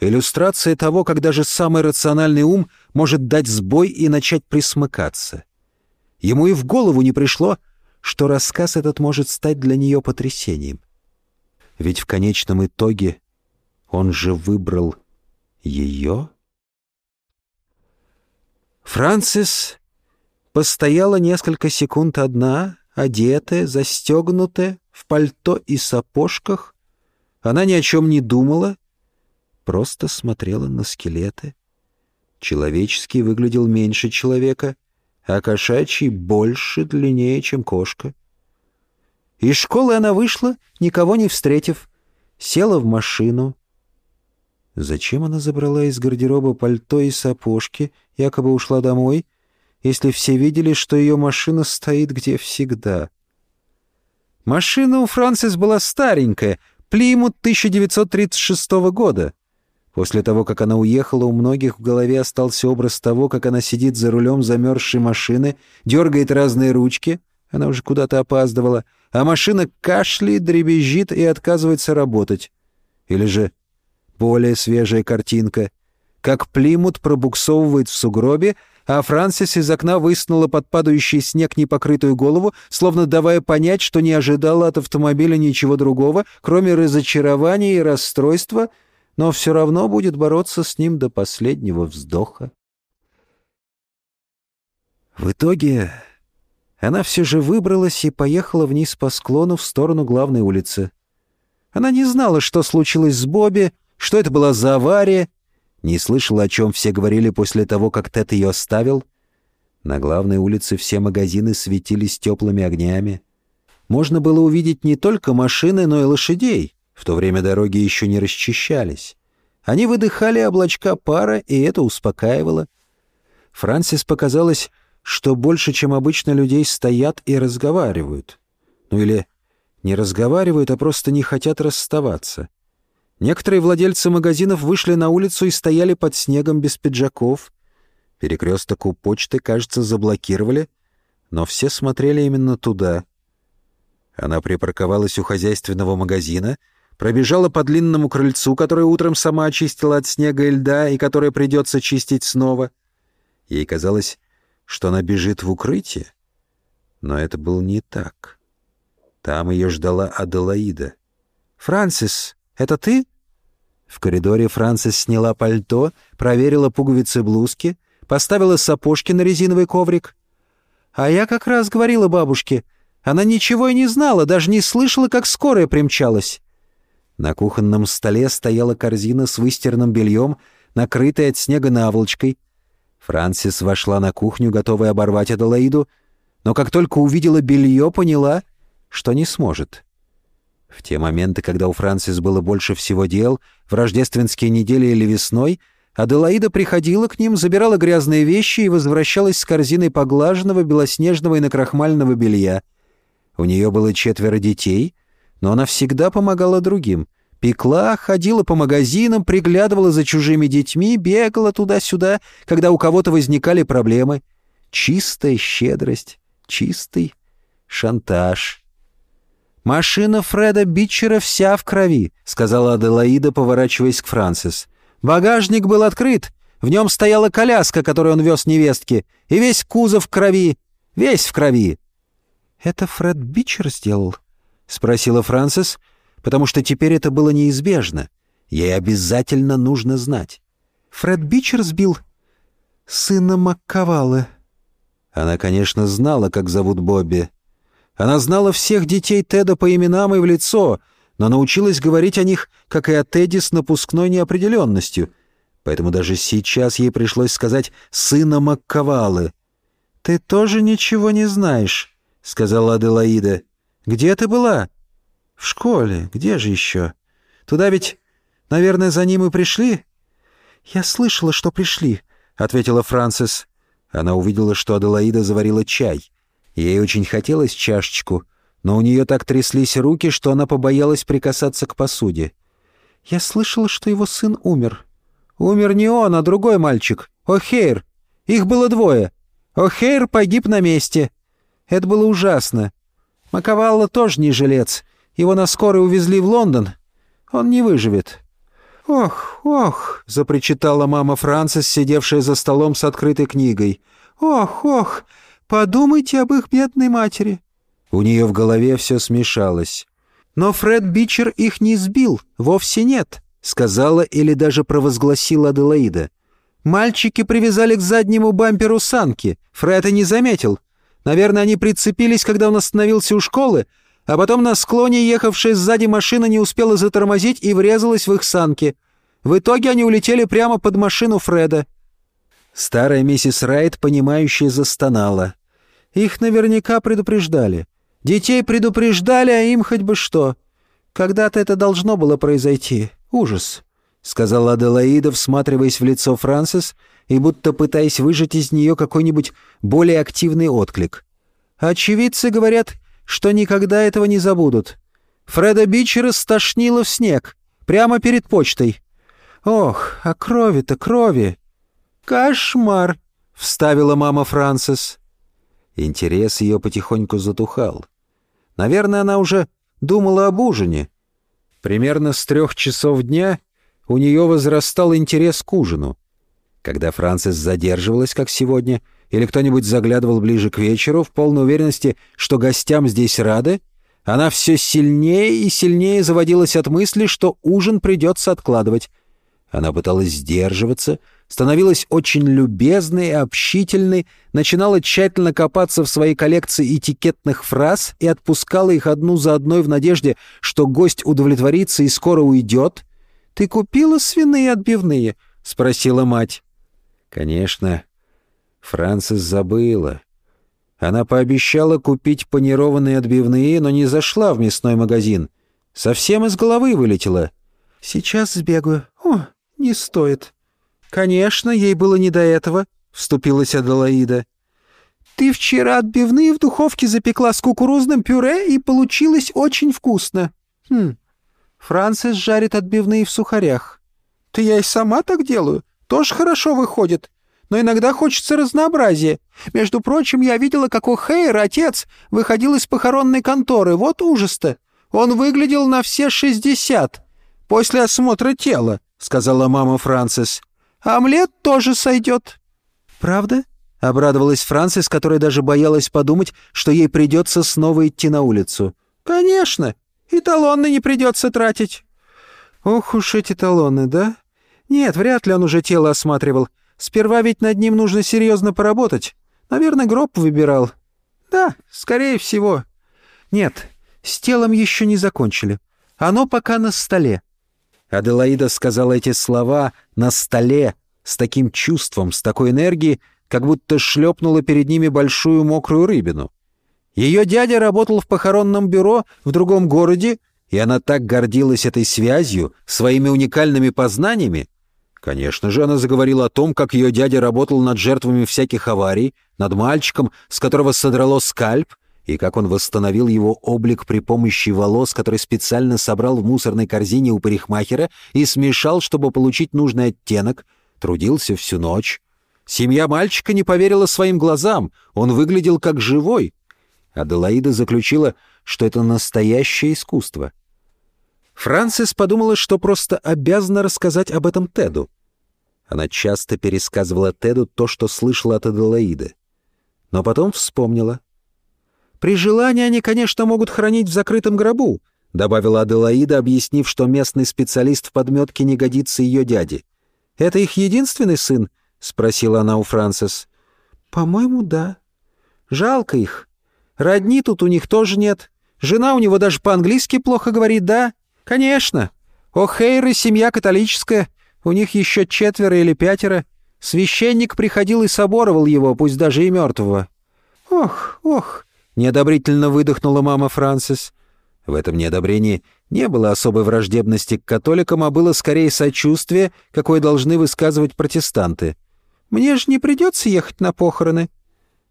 Иллюстрация того, как даже самый рациональный ум может дать сбой и начать присмыкаться. Ему и в голову не пришло, что рассказ этот может стать для нее потрясением. Ведь в конечном итоге он же выбрал ее. Франсис Постояла несколько секунд одна, одетая, застегнутая, в пальто и сапожках. Она ни о чем не думала, просто смотрела на скелеты. Человеческий выглядел меньше человека, а кошачий больше, длиннее, чем кошка. Из школы она вышла, никого не встретив, села в машину. Зачем она забрала из гардероба пальто и сапожки, якобы ушла домой — если все видели, что ее машина стоит где всегда. Машина у Франсис была старенькая, Плимут 1936 года. После того, как она уехала, у многих в голове остался образ того, как она сидит за рулем замерзшей машины, дергает разные ручки, она уже куда-то опаздывала, а машина кашляет, дребезжит и отказывается работать. Или же более свежая картинка, как Плимут пробуксовывает в сугробе, а Франсис из окна высунула под падающий снег непокрытую голову, словно давая понять, что не ожидала от автомобиля ничего другого, кроме разочарования и расстройства, но все равно будет бороться с ним до последнего вздоха. В итоге она все же выбралась и поехала вниз по склону в сторону главной улицы. Она не знала, что случилось с Бобби, что это была за авария, не слышала, о чем все говорили после того, как Тед ее оставил. На главной улице все магазины светились теплыми огнями. Можно было увидеть не только машины, но и лошадей. В то время дороги еще не расчищались. Они выдыхали облачка пара, и это успокаивало. Франсис показалось, что больше, чем обычно, людей стоят и разговаривают. Ну или не разговаривают, а просто не хотят расставаться. Некоторые владельцы магазинов вышли на улицу и стояли под снегом без пиджаков. Перекресток у почты, кажется, заблокировали, но все смотрели именно туда. Она припарковалась у хозяйственного магазина, пробежала по длинному крыльцу, которое утром сама очистила от снега и льда и которое придется чистить снова. Ей казалось, что она бежит в укрытие, но это было не так. Там ее ждала Аделаида. «Франсис, это ты?» В коридоре Франсис сняла пальто, проверила пуговицы блузки — поставила сапожки на резиновый коврик. А я как раз говорила бабушке. Она ничего и не знала, даже не слышала, как скорая примчалась. На кухонном столе стояла корзина с выстиранным бельем, накрытая от снега наволочкой. Франсис вошла на кухню, готовая оборвать Аделаиду, но как только увидела белье, поняла, что не сможет. В те моменты, когда у Франсис было больше всего дел, в рождественские недели или весной — Аделаида приходила к ним, забирала грязные вещи и возвращалась с корзиной поглаженного, белоснежного и накрахмального белья. У нее было четверо детей, но она всегда помогала другим. Пекла, ходила по магазинам, приглядывала за чужими детьми, бегала туда-сюда, когда у кого-то возникали проблемы. Чистая щедрость, чистый шантаж. «Машина Фреда Бичера вся в крови», — сказала Аделаида, поворачиваясь к Франсис. Багажник был открыт, в нем стояла коляска, которую он вез невестке, и весь кузов в крови, весь в крови. «Это Фред Бичер сделал?» — спросила Франсис, потому что теперь это было неизбежно. Ей обязательно нужно знать. «Фред Бичер сбил сына Маккавалы». Она, конечно, знала, как зовут Бобби. Она знала всех детей Теда по именам и в лицо — но научилась говорить о них, как и о Тедди, с напускной неопределенностью. Поэтому даже сейчас ей пришлось сказать «сына Маккавалы». «Ты тоже ничего не знаешь», — сказала Аделаида. «Где ты была?» «В школе. Где же еще? Туда ведь, наверное, за ним и пришли?» «Я слышала, что пришли», — ответила Франсис. Она увидела, что Аделаида заварила чай. Ей очень хотелось чашечку, но у нее так тряслись руки, что она побоялась прикасаться к посуде. «Я слышала, что его сын умер». «Умер не он, а другой мальчик. О'Хейр. Их было двое. О'Хейр погиб на месте. Это было ужасно. Маковалла тоже не жилец. Его на скорой увезли в Лондон. Он не выживет». «Ох, ох!» — запричитала мама Франсис, сидевшая за столом с открытой книгой. «Ох, ох! Подумайте об их бедной матери. У нее в голове все смешалось. «Но Фред Бичер их не сбил, вовсе нет», — сказала или даже провозгласила Аделаида. «Мальчики привязали к заднему бамперу санки. Фред и не заметил. Наверное, они прицепились, когда он остановился у школы, а потом на склоне ехавшая сзади машина не успела затормозить и врезалась в их санки. В итоге они улетели прямо под машину Фреда». Старая миссис Райт, понимающая, застонала. «Их наверняка предупреждали. Детей предупреждали, а им хоть бы что. Когда-то это должно было произойти. Ужас», — сказала Аделаида, всматриваясь в лицо Франсис и будто пытаясь выжать из нее какой-нибудь более активный отклик. «Очевидцы говорят, что никогда этого не забудут. Фреда Бичера стошнило в снег, прямо перед почтой. Ох, а крови-то крови!» «Кошмар!» — вставила мама Франсис. Интерес ее потихоньку затухал. Наверное, она уже думала об ужине. Примерно с трех часов дня у нее возрастал интерес к ужину. Когда Франсис задерживалась, как сегодня, или кто-нибудь заглядывал ближе к вечеру в полной уверенности, что гостям здесь рады, она все сильнее и сильнее заводилась от мысли, что ужин придется откладывать. Она пыталась сдерживаться, становилась очень любезной и общительной, начинала тщательно копаться в своей коллекции этикетных фраз и отпускала их одну за одной в надежде, что гость удовлетворится и скоро уйдет. «Ты купила свиные отбивные?» — спросила мать. Конечно, Франсис забыла. Она пообещала купить панированные отбивные, но не зашла в мясной магазин. Совсем из головы вылетела. «Сейчас сбегаю. О, не стоит». «Конечно, ей было не до этого», — вступилась Аделаида. «Ты вчера отбивные в духовке запекла с кукурузным пюре, и получилось очень вкусно». «Хм, Франсис жарит отбивные в сухарях». «Ты я и сама так делаю. Тоже хорошо выходит. Но иногда хочется разнообразия. Между прочим, я видела, как у Хейра отец выходил из похоронной конторы. Вот ужас-то. Он выглядел на все шестьдесят. После осмотра тела», — сказала мама Франсис. «Омлет тоже сойдет». «Правда?» — обрадовалась Франсис, которая даже боялась подумать, что ей придется снова идти на улицу. «Конечно. И талоны не придется тратить». «Ох уж эти талоны, да? Нет, вряд ли он уже тело осматривал. Сперва ведь над ним нужно серьезно поработать. Наверное, гроб выбирал. Да, скорее всего. Нет, с телом еще не закончили. Оно пока на столе. Аделаида сказала эти слова «на столе» с таким чувством, с такой энергией, как будто шлепнула перед ними большую мокрую рыбину. Ее дядя работал в похоронном бюро в другом городе, и она так гордилась этой связью, своими уникальными познаниями, Конечно же, она заговорила о том, как ее дядя работал над жертвами всяких аварий, над мальчиком, с которого содрало скальп, и как он восстановил его облик при помощи волос, который специально собрал в мусорной корзине у парикмахера и смешал, чтобы получить нужный оттенок, трудился всю ночь. Семья мальчика не поверила своим глазам, он выглядел как живой. Аделаида заключила, что это настоящее искусство — Франсис подумала, что просто обязана рассказать об этом Теду. Она часто пересказывала Теду то, что слышала от Аделаиды. Но потом вспомнила. «При желании они, конечно, могут хранить в закрытом гробу», — добавила Аделаида, объяснив, что местный специалист в подметке не годится ее дяде. «Это их единственный сын?» — спросила она у Франсис. «По-моему, да». «Жалко их. Родни тут у них тоже нет. Жена у него даже по-английски плохо говорит, да?» «Конечно. О'Хейры — семья католическая. У них еще четверо или пятеро. Священник приходил и соборовал его, пусть даже и мертвого». «Ох, ох!» — неодобрительно выдохнула мама Франсис. В этом неодобрении не было особой враждебности к католикам, а было скорее сочувствие, какое должны высказывать протестанты. «Мне же не придется ехать на похороны».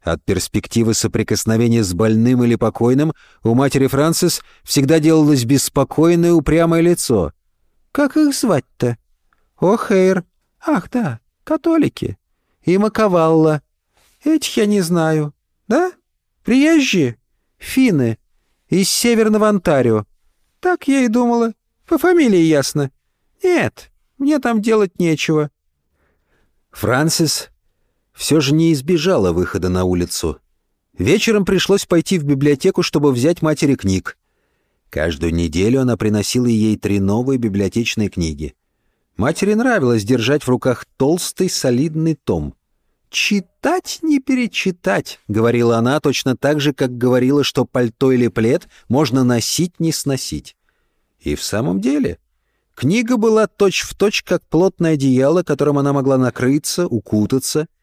От перспективы соприкосновения с больным или покойным у матери Франсис всегда делалось беспокойное упрямое лицо. «Как их звать-то?» «О'Хейр». «Ах, да, католики». «И Маковалла». «Этих я не знаю». «Да? Приезжие?» «Финны. Из Северного Онтарио». «Так я и думала. По фамилии ясно». «Нет, мне там делать нечего». Франсис все же не избежала выхода на улицу. Вечером пришлось пойти в библиотеку, чтобы взять матери книг. Каждую неделю она приносила ей три новые библиотечные книги. Матери нравилось держать в руках толстый солидный том. «Читать не перечитать», — говорила она точно так же, как говорила, что пальто или плед можно носить, не сносить. И в самом деле, книга была точь-в-точь, точь, как плотное одеяло, которым она могла накрыться, укутаться —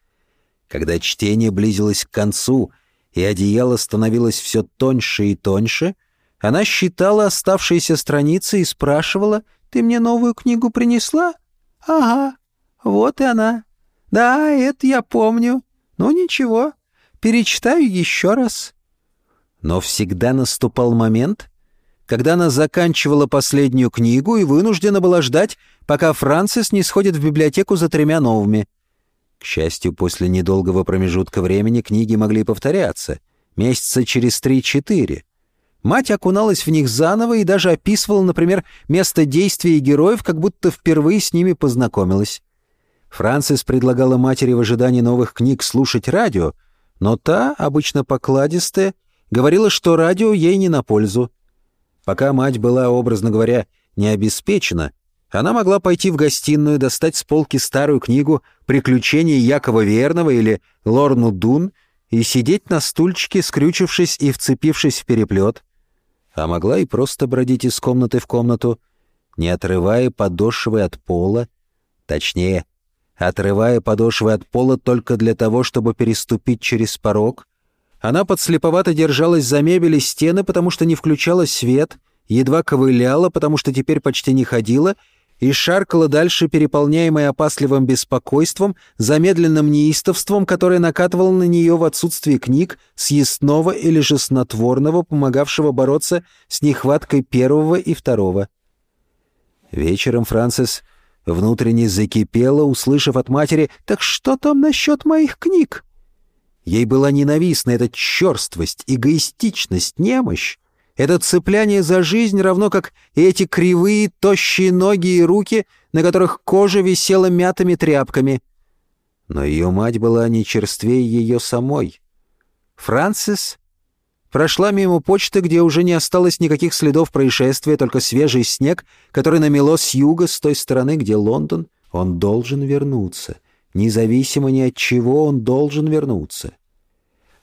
когда чтение близилось к концу и одеяло становилось все тоньше и тоньше, она считала оставшиеся страницы и спрашивала, «Ты мне новую книгу принесла?» «Ага, вот и она. Да, это я помню. Ну ничего, перечитаю еще раз». Но всегда наступал момент, когда она заканчивала последнюю книгу и вынуждена была ждать, пока Франсис не сходит в библиотеку за тремя новыми. К счастью, после недолгого промежутка времени книги могли повторяться, месяца через три-четыре. Мать окуналась в них заново и даже описывала, например, место действия героев, как будто впервые с ними познакомилась. Франсис предлагала матери в ожидании новых книг слушать радио, но та, обычно покладистая, говорила, что радио ей не на пользу. Пока мать была, образно говоря, не обеспечена, она могла пойти в гостиную, достать с полки старую книгу «Приключения Якова Верного» или «Лорну Дун» и сидеть на стульчике, скрючившись и вцепившись в переплет. А могла и просто бродить из комнаты в комнату, не отрывая подошвы от пола, точнее, отрывая подошвы от пола только для того, чтобы переступить через порог. Она подслеповато держалась за мебель и стены, потому что не включала свет, едва ковыляла, потому что теперь почти не ходила, и шаркала дальше, переполняемая опасливым беспокойством, замедленным неистовством, которое накатывало на нее в отсутствие книг, съестного или же снотворного, помогавшего бороться с нехваткой первого и второго. Вечером Франсис внутренне закипела, услышав от матери «Так что там насчет моих книг?» Ей была ненавистна эта черствость, эгоистичность, немощь. Это цепляние за жизнь, равно как и эти кривые, тощие ноги и руки, на которых кожа висела мятыми тряпками. Но ее мать была не черствее ее самой. Франсис прошла мимо почты, где уже не осталось никаких следов происшествия, только свежий снег, который намело с юга, с той стороны, где Лондон. Он должен вернуться. Независимо ни от чего, он должен вернуться.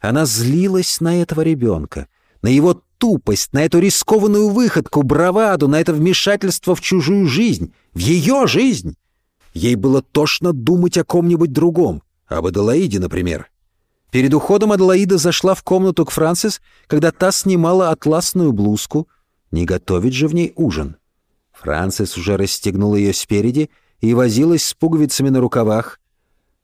Она злилась на этого ребенка, на его тупость, на эту рискованную выходку, браваду, на это вмешательство в чужую жизнь, в ее жизнь. Ей было тошно думать о ком-нибудь другом, об Аделаиде, например. Перед уходом Аделаида зашла в комнату к Франсис, когда та снимала атласную блузку. Не готовить же в ней ужин. Франсис уже расстегнула ее спереди и возилась с пуговицами на рукавах.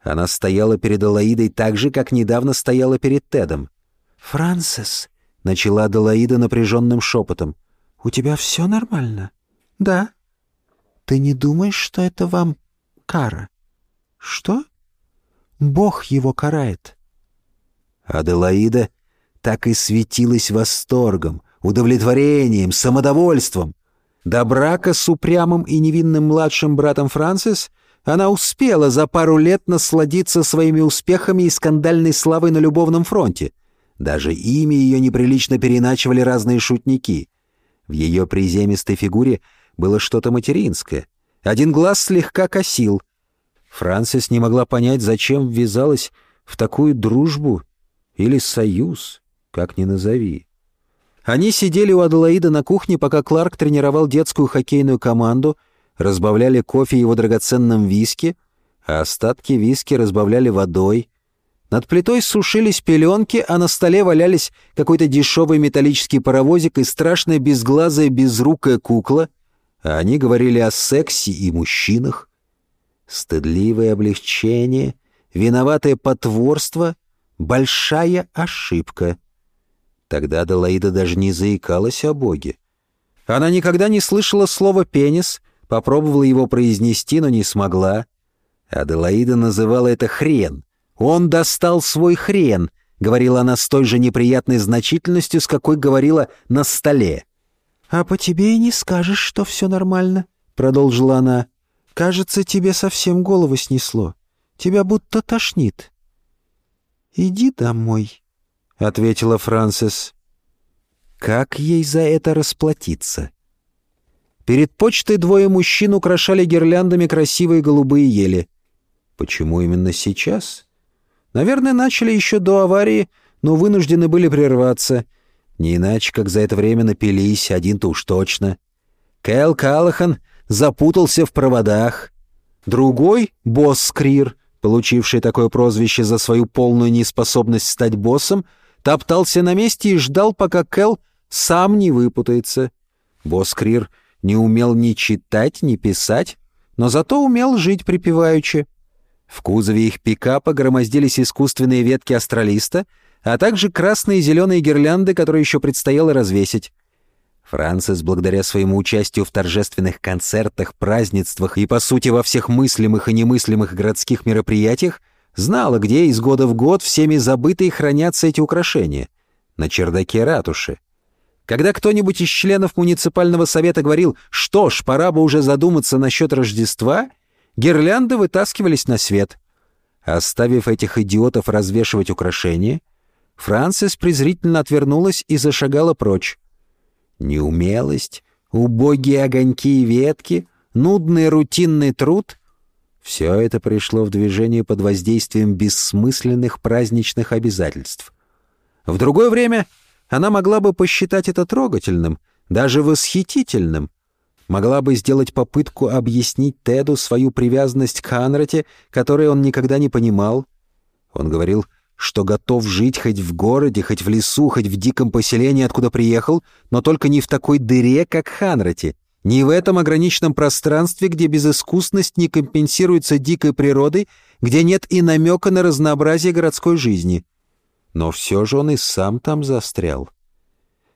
Она стояла перед Алаидой так же, как недавно стояла перед Тедом. «Франсис», — начала Аделаида напряженным шепотом. «У тебя все нормально?» «Да». «Ты не думаешь, что это вам кара?» «Что?» «Бог его карает». Аделаида так и светилась восторгом, удовлетворением, самодовольством. До брака с упрямым и невинным младшим братом Франсис она успела за пару лет насладиться своими успехами и скандальной славой на любовном фронте. Даже имя ее неприлично переначивали разные шутники. В ее приземистой фигуре было что-то материнское. Один глаз слегка косил. Франсис не могла понять, зачем ввязалась в такую дружбу или союз, как ни назови. Они сидели у Аделаида на кухне, пока Кларк тренировал детскую хоккейную команду, разбавляли кофе его драгоценным виски, а остатки виски разбавляли водой — над плитой сушились пеленки, а на столе валялись какой-то дешевый металлический паровозик и страшная безглазая безрукая кукла, а они говорили о сексе и мужчинах. Стыдливое облегчение, виноватое потворство, большая ошибка. Тогда Далаида даже не заикалась о Боге. Она никогда не слышала слова «пенис», попробовала его произнести, но не смогла. Аделаида называла это «хрен», «Он достал свой хрен», — говорила она с той же неприятной значительностью, с какой говорила «на столе». «А по тебе и не скажешь, что все нормально», — продолжила она. «Кажется, тебе совсем голову снесло. Тебя будто тошнит». «Иди домой», — ответила Франсис. Как ей за это расплатиться? Перед почтой двое мужчин украшали гирляндами красивые голубые ели. Почему именно сейчас? Наверное, начали еще до аварии, но вынуждены были прерваться. Не иначе, как за это время напились, один-то уж точно. Кэл Калахан запутался в проводах. Другой — босс Скрир, получивший такое прозвище за свою полную неспособность стать боссом, топтался на месте и ждал, пока Кэл сам не выпутается. Босс Крир не умел ни читать, ни писать, но зато умел жить припеваючи. В кузове их пикапа громоздились искусственные ветки астралиста, а также красные и зеленые гирлянды, которые еще предстояло развесить. Франсис, благодаря своему участию в торжественных концертах, празднествах и, по сути, во всех мыслимых и немыслимых городских мероприятиях, знала, где из года в год всеми забытые хранятся эти украшения. На чердаке ратуши. Когда кто-нибудь из членов муниципального совета говорил «Что ж, пора бы уже задуматься насчет Рождества», Гирлянды вытаскивались на свет. Оставив этих идиотов развешивать украшения, Франсис презрительно отвернулась и зашагала прочь. Неумелость, убогие огоньки и ветки, нудный рутинный труд — все это пришло в движение под воздействием бессмысленных праздничных обязательств. В другое время она могла бы посчитать это трогательным, даже восхитительным, могла бы сделать попытку объяснить Теду свою привязанность к Ханрате, которой он никогда не понимал. Он говорил, что готов жить хоть в городе, хоть в лесу, хоть в диком поселении, откуда приехал, но только не в такой дыре, как Ханрате, не в этом ограниченном пространстве, где безыскусность не компенсируется дикой природой, где нет и намека на разнообразие городской жизни. Но все же он и сам там застрял.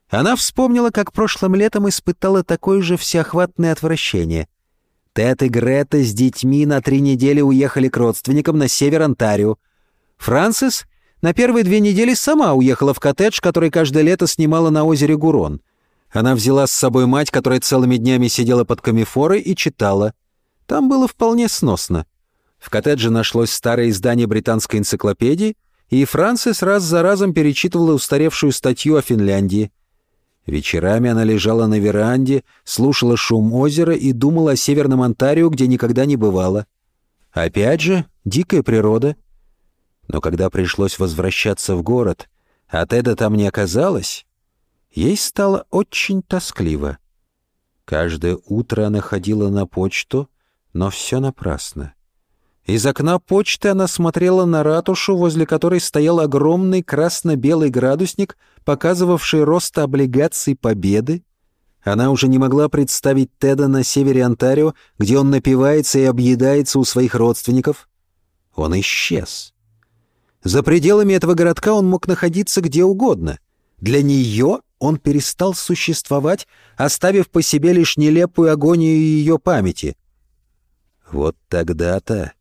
Она вспомнила, как прошлым летом испытала такое же всеохватное отвращение. Тед и Грета с детьми на три недели уехали к родственникам на север Онтарио. Франсис на первые две недели сама уехала в коттедж, который каждое лето снимала на озере Гурон. Она взяла с собой мать, которая целыми днями сидела под камифорой и читала. Там было вполне сносно. В коттедже нашлось старое издание британской энциклопедии, и Франсис раз за разом перечитывала устаревшую статью о Финляндии. Вечерами она лежала на веранде, слушала шум озера и думала о Северном Онтарио, где никогда не бывала. Опять же, дикая природа. Но когда пришлось возвращаться в город, а Теда там не оказалось, ей стало очень тоскливо. Каждое утро она ходила на почту, но все напрасно. Из окна почты она смотрела на ратушу, возле которой стоял огромный красно-белый градусник, показывавший рост облигаций победы. Она уже не могла представить Теда на севере Онтарио, где он напивается и объедается у своих родственников. Он исчез. За пределами этого городка он мог находиться где угодно. Для нее он перестал существовать, оставив по себе лишь нелепую агонию ее памяти. Вот тогда-то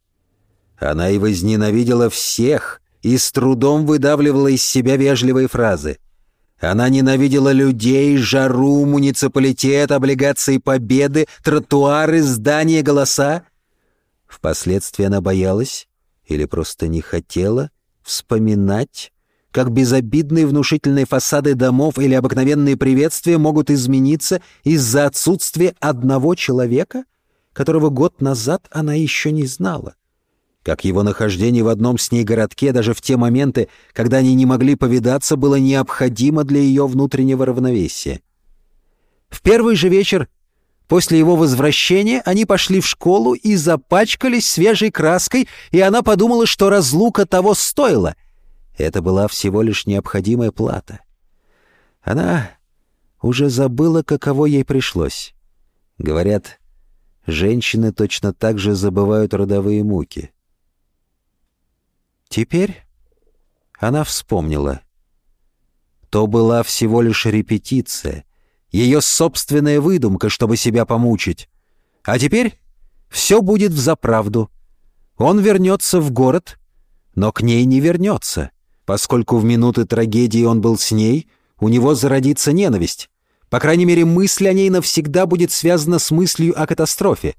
она и возненавидела всех и с трудом выдавливала из себя вежливые фразы. Она ненавидела людей, жару, муниципалитет, облигации победы, тротуары, здания, голоса. Впоследствии она боялась или просто не хотела вспоминать, как безобидные внушительные фасады домов или обыкновенные приветствия могут измениться из-за отсутствия одного человека, которого год назад она еще не знала как его нахождение в одном с ней городке даже в те моменты, когда они не могли повидаться, было необходимо для ее внутреннего равновесия. В первый же вечер после его возвращения они пошли в школу и запачкались свежей краской, и она подумала, что разлука того стоила. Это была всего лишь необходимая плата. Она уже забыла, каково ей пришлось. Говорят, женщины точно так же забывают родовые муки. Теперь она вспомнила. То была всего лишь репетиция, ее собственная выдумка, чтобы себя помучить. А теперь все будет взаправду. Он вернется в город, но к ней не вернется, поскольку в минуты трагедии он был с ней, у него зародится ненависть. По крайней мере, мысль о ней навсегда будет связана с мыслью о катастрофе.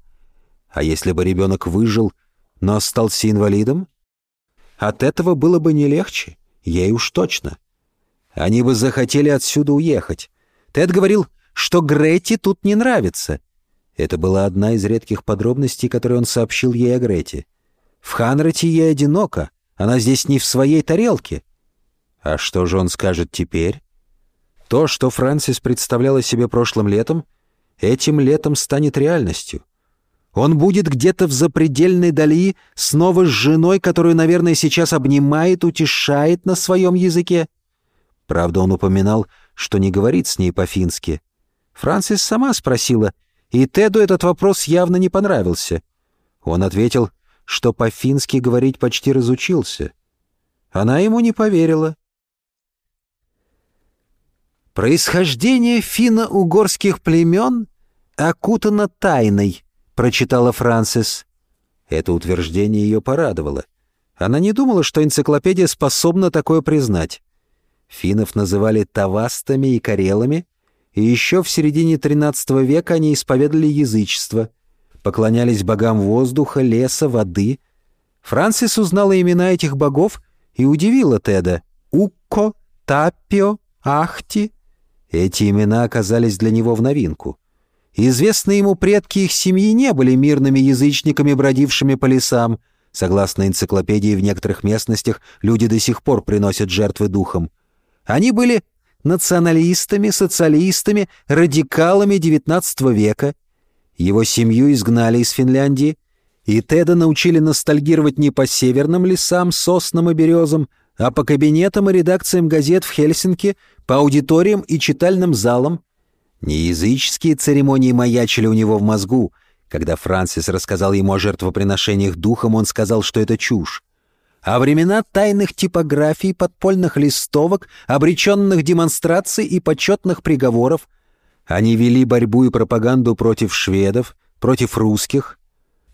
А если бы ребенок выжил, но остался инвалидом? От этого было бы не легче, ей уж точно. Они бы захотели отсюда уехать. Тед говорил, что Грете тут не нравится. Это была одна из редких подробностей, которые он сообщил ей о Грете. В Ханрате ей одиноко, она здесь не в своей тарелке. А что же он скажет теперь? То, что Франсис представляла себе прошлым летом, этим летом станет реальностью. Он будет где-то в запредельной дали, снова с женой, которую, наверное, сейчас обнимает, утешает на своем языке. Правда, он упоминал, что не говорит с ней по-фински. Франсис сама спросила, и Теду этот вопрос явно не понравился. Он ответил, что по-фински говорить почти разучился. Она ему не поверила. Происхождение финно-угорских племен окутано тайной, прочитала Франсис. Это утверждение ее порадовало. Она не думала, что энциклопедия способна такое признать. Финнов называли тавастами и карелами, и еще в середине XIII века они исповедали язычество, поклонялись богам воздуха, леса, воды. Франсис узнала имена этих богов и удивила Теда. Укко, Таппио, Ахти. Эти имена оказались для него в новинку. Известные ему предки их семьи не были мирными язычниками, бродившими по лесам. Согласно энциклопедии, в некоторых местностях люди до сих пор приносят жертвы духам. Они были националистами, социалистами, радикалами XIX века. Его семью изгнали из Финляндии, и Теда научили ностальгировать не по северным лесам, соснам и березам, а по кабинетам и редакциям газет в Хельсинки, по аудиториям и читальным залам. Неязыческие церемонии маячили у него в мозгу. Когда Франсис рассказал ему о жертвоприношениях духом, он сказал, что это чушь. А времена тайных типографий, подпольных листовок, обреченных демонстраций и почетных приговоров. Они вели борьбу и пропаганду против шведов, против русских.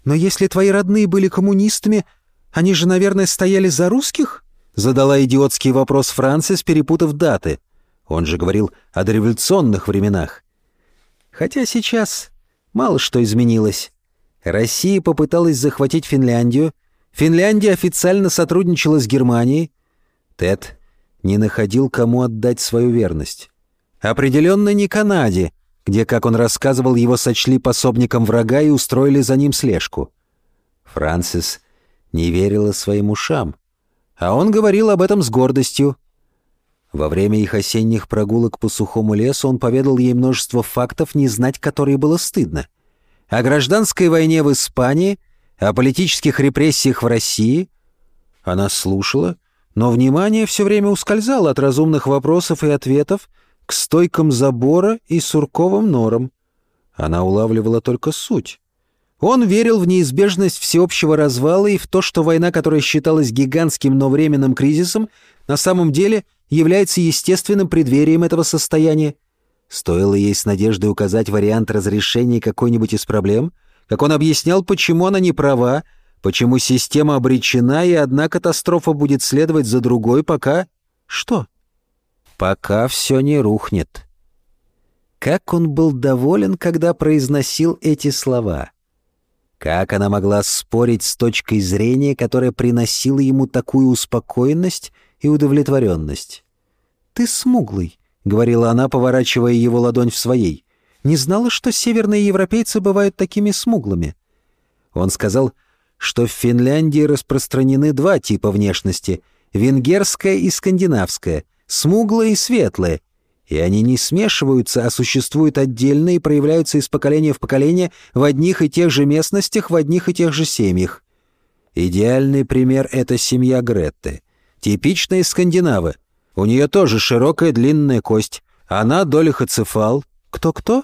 «Но если твои родные были коммунистами, они же, наверное, стояли за русских?» Задала идиотский вопрос Франсис, перепутав даты. Он же говорил о дореволюционных временах. Хотя сейчас мало что изменилось. Россия попыталась захватить Финляндию, Финляндия официально сотрудничала с Германией. Тед не находил, кому отдать свою верность. Определенно не Канаде, где, как он рассказывал, его сочли пособником врага и устроили за ним слежку. Франсис не верила своим ушам. А он говорил об этом с гордостью. Во время их осенних прогулок по сухому лесу он поведал ей множество фактов, не знать которые было стыдно. О гражданской войне в Испании, о политических репрессиях в России. Она слушала, но внимание все время ускользало от разумных вопросов и ответов к стойкам забора и сурковым норам. Она улавливала только суть. Он верил в неизбежность всеобщего развала и в то, что война, которая считалась гигантским, но временным кризисом, на самом деле является естественным преддверием этого состояния. Стоило ей с надеждой указать вариант разрешения какой-нибудь из проблем, как он объяснял, почему она не права, почему система обречена, и одна катастрофа будет следовать за другой, пока... Что? Пока все не рухнет. Как он был доволен, когда произносил эти слова — как она могла спорить с точкой зрения, которая приносила ему такую успокоенность и удовлетворенность? «Ты смуглый», — говорила она, поворачивая его ладонь в своей. «Не знала, что северные европейцы бывают такими смуглыми». Он сказал, что в Финляндии распространены два типа внешности — венгерская и скандинавская, смуглая и светлая, и они не смешиваются, а существуют отдельно и проявляются из поколения в поколение в одних и тех же местностях, в одних и тех же семьях. Идеальный пример — это семья Гретты. Типичные скандинавы. У нее тоже широкая длинная кость. Она долихоцефал. Кто-кто?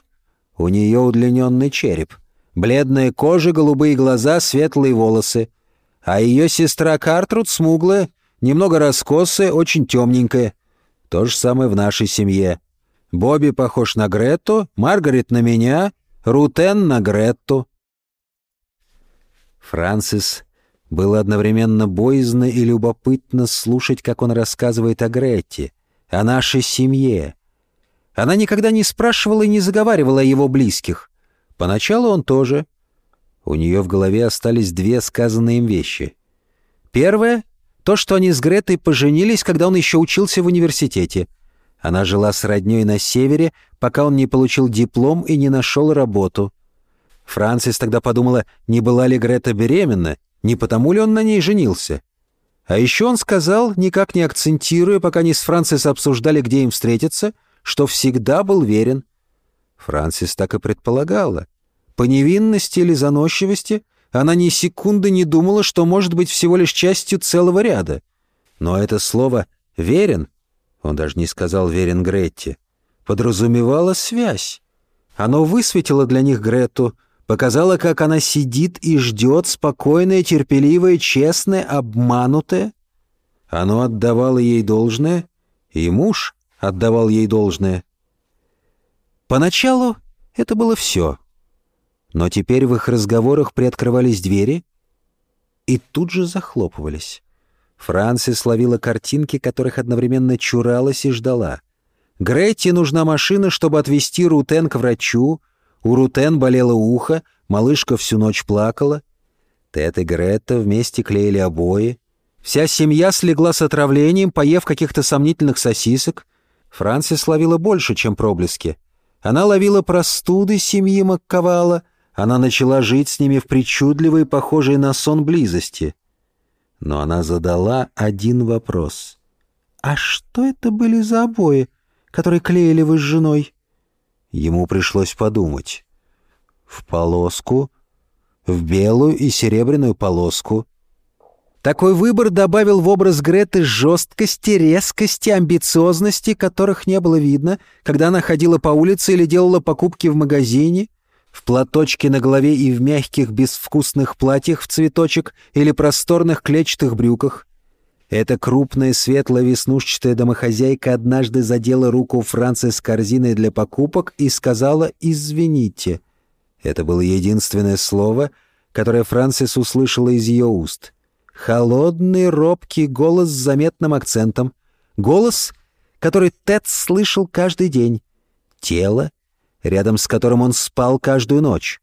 У нее удлиненный череп. Бледная кожа, голубые глаза, светлые волосы. А ее сестра Картруд смуглая, немного раскосая, очень темненькая. То же самое в нашей семье. Бобби похож на Гретту, Маргарет на меня, Рутен на Гретту. Франсис было одновременно боязно и любопытно слушать, как он рассказывает о Гретте, о нашей семье. Она никогда не спрашивала и не заговаривала о его близких. Поначалу он тоже. У нее в голове остались две сказанные им вещи. Первое то, что они с Гретой поженились, когда он еще учился в университете. Она жила с роднёй на севере, пока он не получил диплом и не нашел работу. Франсис тогда подумала, не была ли Грета беременна, не потому ли он на ней женился. А еще он сказал, никак не акцентируя, пока они с Франсис обсуждали, где им встретиться, что всегда был верен. Франсис так и предполагала. По невинности или заносчивости — она ни секунды не думала, что может быть всего лишь частью целого ряда. Но это слово «верен», он даже не сказал «верен Гретте», подразумевало связь. Оно высветило для них Гретту, показало, как она сидит и ждет, спокойная, терпеливая, честная, обманутая. Оно отдавало ей должное, и муж отдавал ей должное. Поначалу это было все — но теперь в их разговорах приоткрывались двери и тут же захлопывались. Франсис ловила картинки, которых одновременно чуралась и ждала. Гретти нужна машина, чтобы отвезти Рутен к врачу. У Рутен болело ухо, малышка всю ночь плакала. Тед и Гретта вместе клеили обои. Вся семья слегла с отравлением, поев каких-то сомнительных сосисок. Франсис ловила больше, чем проблески. Она ловила простуды семьи Макковала — она начала жить с ними в причудливой, похожей на сон близости. Но она задала один вопрос. «А что это были за обои, которые клеили вы с женой?» Ему пришлось подумать. В полоску, в белую и серебряную полоску. Такой выбор добавил в образ Греты жесткости, резкости, амбициозности, которых не было видно, когда она ходила по улице или делала покупки в магазине, в платочке на голове и в мягких безвкусных платьях в цветочек или просторных клетчатых брюках. Эта крупная светло-веснушчатая домохозяйка однажды задела руку Франции с корзиной для покупок и сказала «извините». Это было единственное слово, которое Франсис услышала из ее уст — Холодный, робкий голос с заметным акцентом. Голос, который Тед слышал каждый день. Тело, рядом с которым он спал каждую ночь.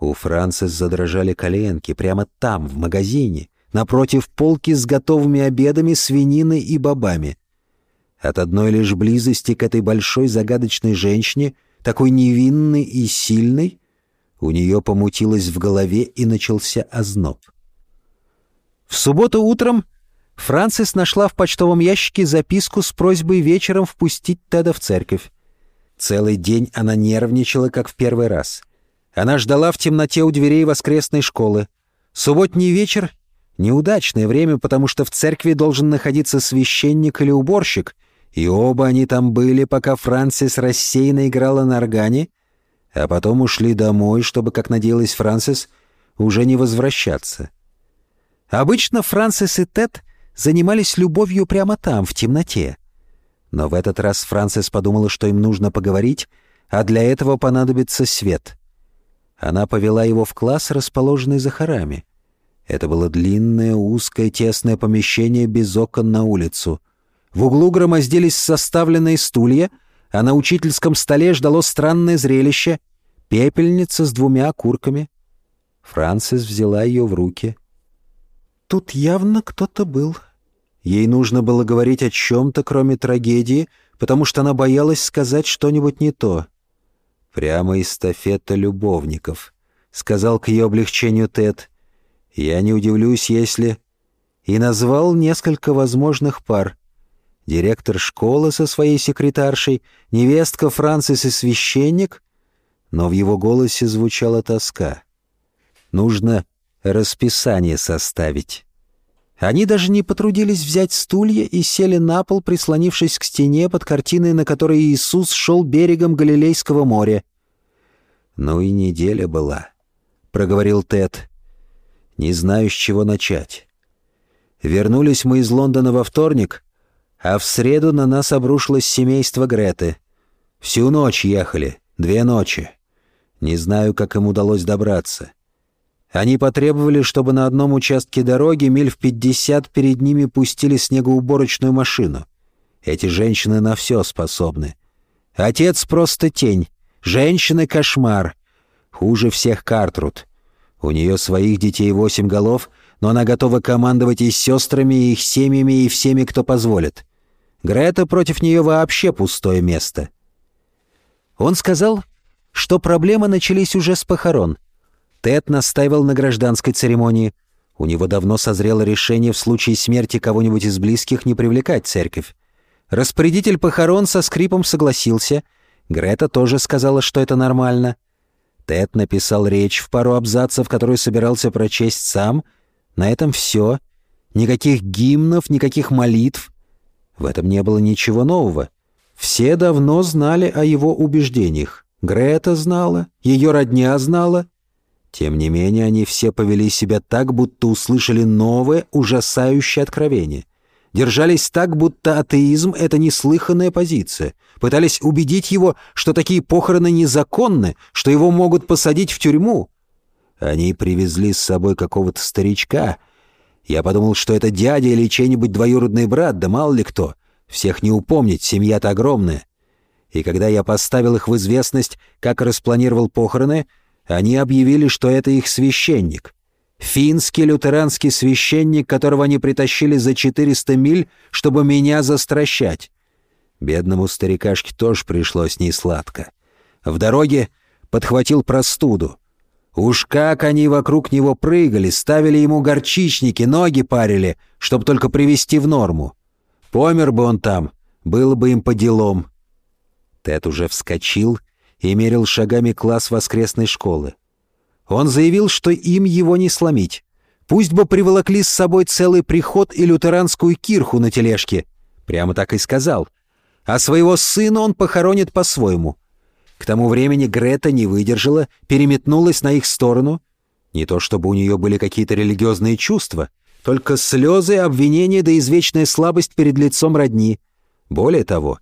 У Франсис задрожали коленки прямо там, в магазине, напротив полки с готовыми обедами, свининой и бобами. От одной лишь близости к этой большой загадочной женщине, такой невинной и сильной, у нее помутилось в голове и начался озноб. В субботу утром Франсис нашла в почтовом ящике записку с просьбой вечером впустить Теда в церковь. Целый день она нервничала, как в первый раз. Она ждала в темноте у дверей воскресной школы. Субботний вечер — неудачное время, потому что в церкви должен находиться священник или уборщик, и оба они там были, пока Франсис рассеянно играла на органе, а потом ушли домой, чтобы, как надеялась Франсис, уже не возвращаться. Обычно Франсис и Тед занимались любовью прямо там, в темноте. Но в этот раз Франсис подумала, что им нужно поговорить, а для этого понадобится свет. Она повела его в класс, расположенный за хорами. Это было длинное, узкое, тесное помещение без окон на улицу. В углу громоздились составленные стулья, а на учительском столе ждало странное зрелище — пепельница с двумя окурками. Франсис взяла ее в руки — Тут явно кто-то был. Ей нужно было говорить о чем-то, кроме трагедии, потому что она боялась сказать что-нибудь не то. «Прямо эстафета любовников», — сказал к ее облегчению Тед. «Я не удивлюсь, если...» И назвал несколько возможных пар. Директор школы со своей секретаршей, невестка Франсис и священник, но в его голосе звучала тоска. «Нужно расписание составить. Они даже не потрудились взять стулья и сели на пол, прислонившись к стене под картиной, на которой Иисус шел берегом Галилейского моря. «Ну и неделя была», — проговорил Тед. «Не знаю, с чего начать. Вернулись мы из Лондона во вторник, а в среду на нас обрушилось семейство Греты. Всю ночь ехали, две ночи. Не знаю, как им удалось добраться. Они потребовали, чтобы на одном участке дороги миль в пятьдесят перед ними пустили снегоуборочную машину. Эти женщины на все способны. Отец просто тень, женщины — кошмар. Хуже всех Картруд. У нее своих детей восемь голов, но она готова командовать и сестрами, и их семьями, и всеми, кто позволит. Грета против нее вообще пустое место. Он сказал, что проблемы начались уже с похорон — Тед настаивал на гражданской церемонии. У него давно созрело решение в случае смерти кого-нибудь из близких не привлекать церковь. Распорядитель похорон со скрипом согласился. Грета тоже сказала, что это нормально. Тед написал речь в пару абзацев, которую собирался прочесть сам. На этом все. Никаких гимнов, никаких молитв. В этом не было ничего нового. Все давно знали о его убеждениях. Грета знала, ее родня знала, тем не менее, они все повели себя так, будто услышали новое, ужасающее откровение. Держались так, будто атеизм — это неслыханная позиция. Пытались убедить его, что такие похороны незаконны, что его могут посадить в тюрьму. Они привезли с собой какого-то старичка. Я подумал, что это дядя или чей-нибудь двоюродный брат, да мало ли кто. Всех не упомнить, семья-то огромная. И когда я поставил их в известность, как распланировал похороны — они объявили, что это их священник. Финский лютеранский священник, которого они притащили за 400 миль, чтобы меня застращать. Бедному старикашке тоже пришлось несладко. В дороге подхватил простуду. Уж как они вокруг него прыгали, ставили ему горчичники, ноги парили, чтобы только привести в норму. Помер бы он там, было бы им по делам. Тед уже вскочил и мерил шагами класс воскресной школы. Он заявил, что им его не сломить. Пусть бы приволокли с собой целый приход и лютеранскую кирху на тележке. Прямо так и сказал. А своего сына он похоронит по-своему. К тому времени Грета не выдержала, переметнулась на их сторону. Не то чтобы у нее были какие-то религиозные чувства, только слезы, обвинения да извечная слабость перед лицом родни. Более того,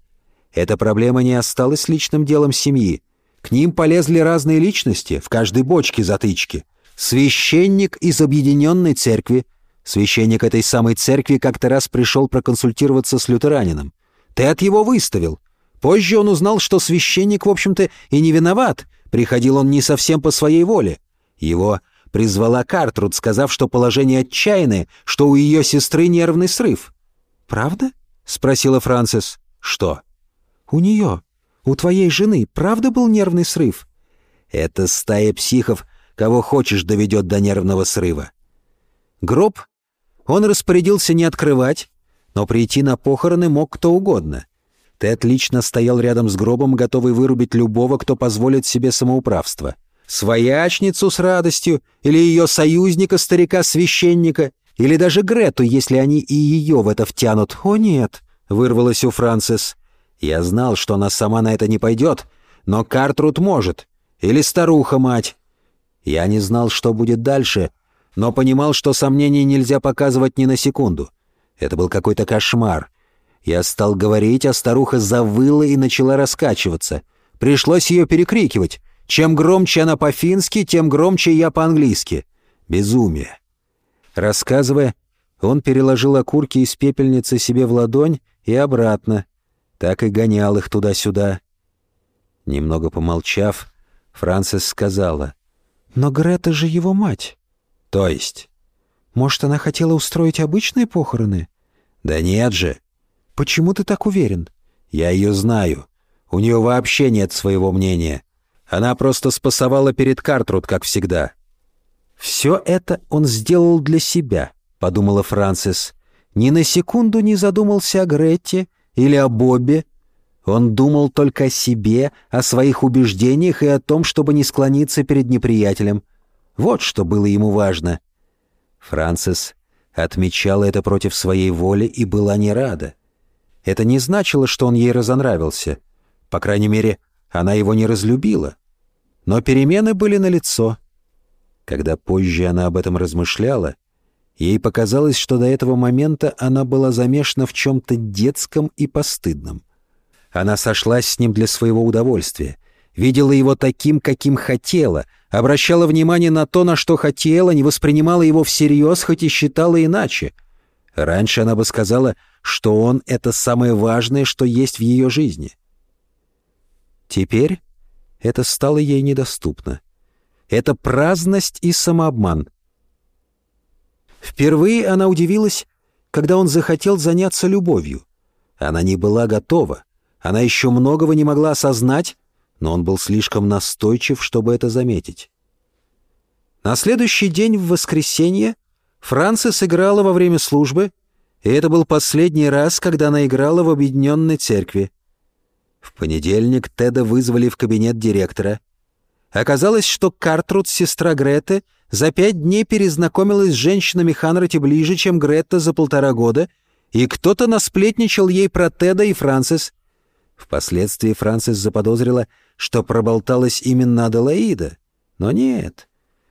эта проблема не осталась личным делом семьи. К ним полезли разные личности, в каждой бочке затычки. Священник из объединенной церкви. Священник этой самой церкви как-то раз пришел проконсультироваться с лютеранином. Тед его выставил. Позже он узнал, что священник, в общем-то, и не виноват. Приходил он не совсем по своей воле. Его призвала Картруд, сказав, что положение отчаянное, что у ее сестры нервный срыв. «Правда?» — спросила Франсис. «Что?» «У нее. У твоей жены правда был нервный срыв?» «Это стая психов, кого хочешь доведет до нервного срыва». Гроб он распорядился не открывать, но прийти на похороны мог кто угодно. Ты отлично стоял рядом с гробом, готовый вырубить любого, кто позволит себе самоуправство. Своячницу с радостью, или ее союзника, старика-священника, или даже Грету, если они и ее в это втянут. «О, нет!» — вырвалась у Франсис. «Я знал, что она сама на это не пойдет, но Картруд может. Или старуха-мать. Я не знал, что будет дальше, но понимал, что сомнений нельзя показывать ни на секунду. Это был какой-то кошмар. Я стал говорить, а старуха завыла и начала раскачиваться. Пришлось ее перекрикивать. Чем громче она по-фински, тем громче я по-английски. Безумие. Рассказывая, он переложил окурки из пепельницы себе в ладонь и обратно. Так и гонял их туда-сюда. Немного помолчав, Франсис сказала. «Но Грета же его мать». «То есть?» «Может, она хотела устроить обычные похороны?» «Да нет же». «Почему ты так уверен?» «Я ее знаю. У нее вообще нет своего мнения. Она просто спасовала перед Картруд, как всегда». «Все это он сделал для себя», — подумала Франсис. «Ни на секунду не задумался о Гретте или о Бобе. Он думал только о себе, о своих убеждениях и о том, чтобы не склониться перед неприятелем. Вот что было ему важно». Франсис отмечала это против своей воли и была не рада. Это не значило, что он ей разонравился. По крайней мере, она его не разлюбила. Но перемены были налицо. Когда позже она об этом размышляла, ей показалось, что до этого момента она была замешана в чем-то детском и постыдном. Она сошлась с ним для своего удовольствия, видела его таким, каким хотела, обращала внимание на то, на что хотела, не воспринимала его всерьез, хоть и считала иначе. Раньше она бы сказала, что он — это самое важное, что есть в ее жизни. Теперь это стало ей недоступно. Это праздность и самообман. Впервые она удивилась, когда он захотел заняться любовью. Она не была готова. Она еще многого не могла осознать, но он был слишком настойчив, чтобы это заметить. На следующий день в воскресенье Франсис играла во время службы, и это был последний раз, когда она играла в Объединенной Церкви. В понедельник Теда вызвали в кабинет директора. Оказалось, что Картруд, сестра Греты, за пять дней перезнакомилась с женщинами Ханрати ближе, чем Гретта за полтора года, и кто-то насплетничал ей про Теда и Франсис. Впоследствии Франсис заподозрила, что проболталась именно Аделаида. Но нет.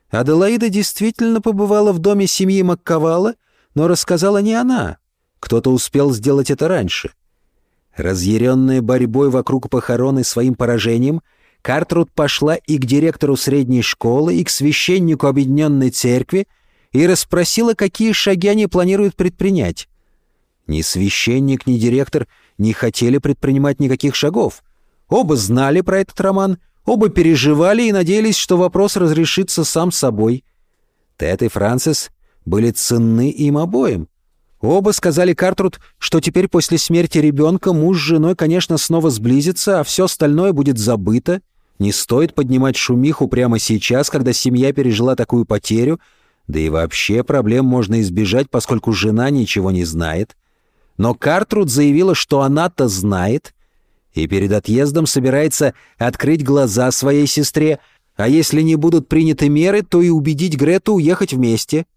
Аделаида действительно побывала в доме семьи Маккавала, но рассказала не она. Кто-то успел сделать это раньше. Разъяренная борьбой вокруг похорон и своим поражением, Картруд пошла и к директору средней школы, и к священнику Объединенной Церкви и расспросила, какие шаги они планируют предпринять. Ни священник, ни директор не хотели предпринимать никаких шагов. Оба знали про этот роман, оба переживали и надеялись, что вопрос разрешится сам собой. Тед и Франсис были ценны им обоим. Оба сказали Картруд, что теперь после смерти ребенка муж с женой, конечно, снова сблизится, а все остальное будет забыто. Не стоит поднимать шумиху прямо сейчас, когда семья пережила такую потерю, да и вообще проблем можно избежать, поскольку жена ничего не знает. Но Картруд заявила, что она-то знает, И перед отъездом собирается открыть глаза своей сестре, а если не будут приняты меры, то и убедить Грету уехать вместе.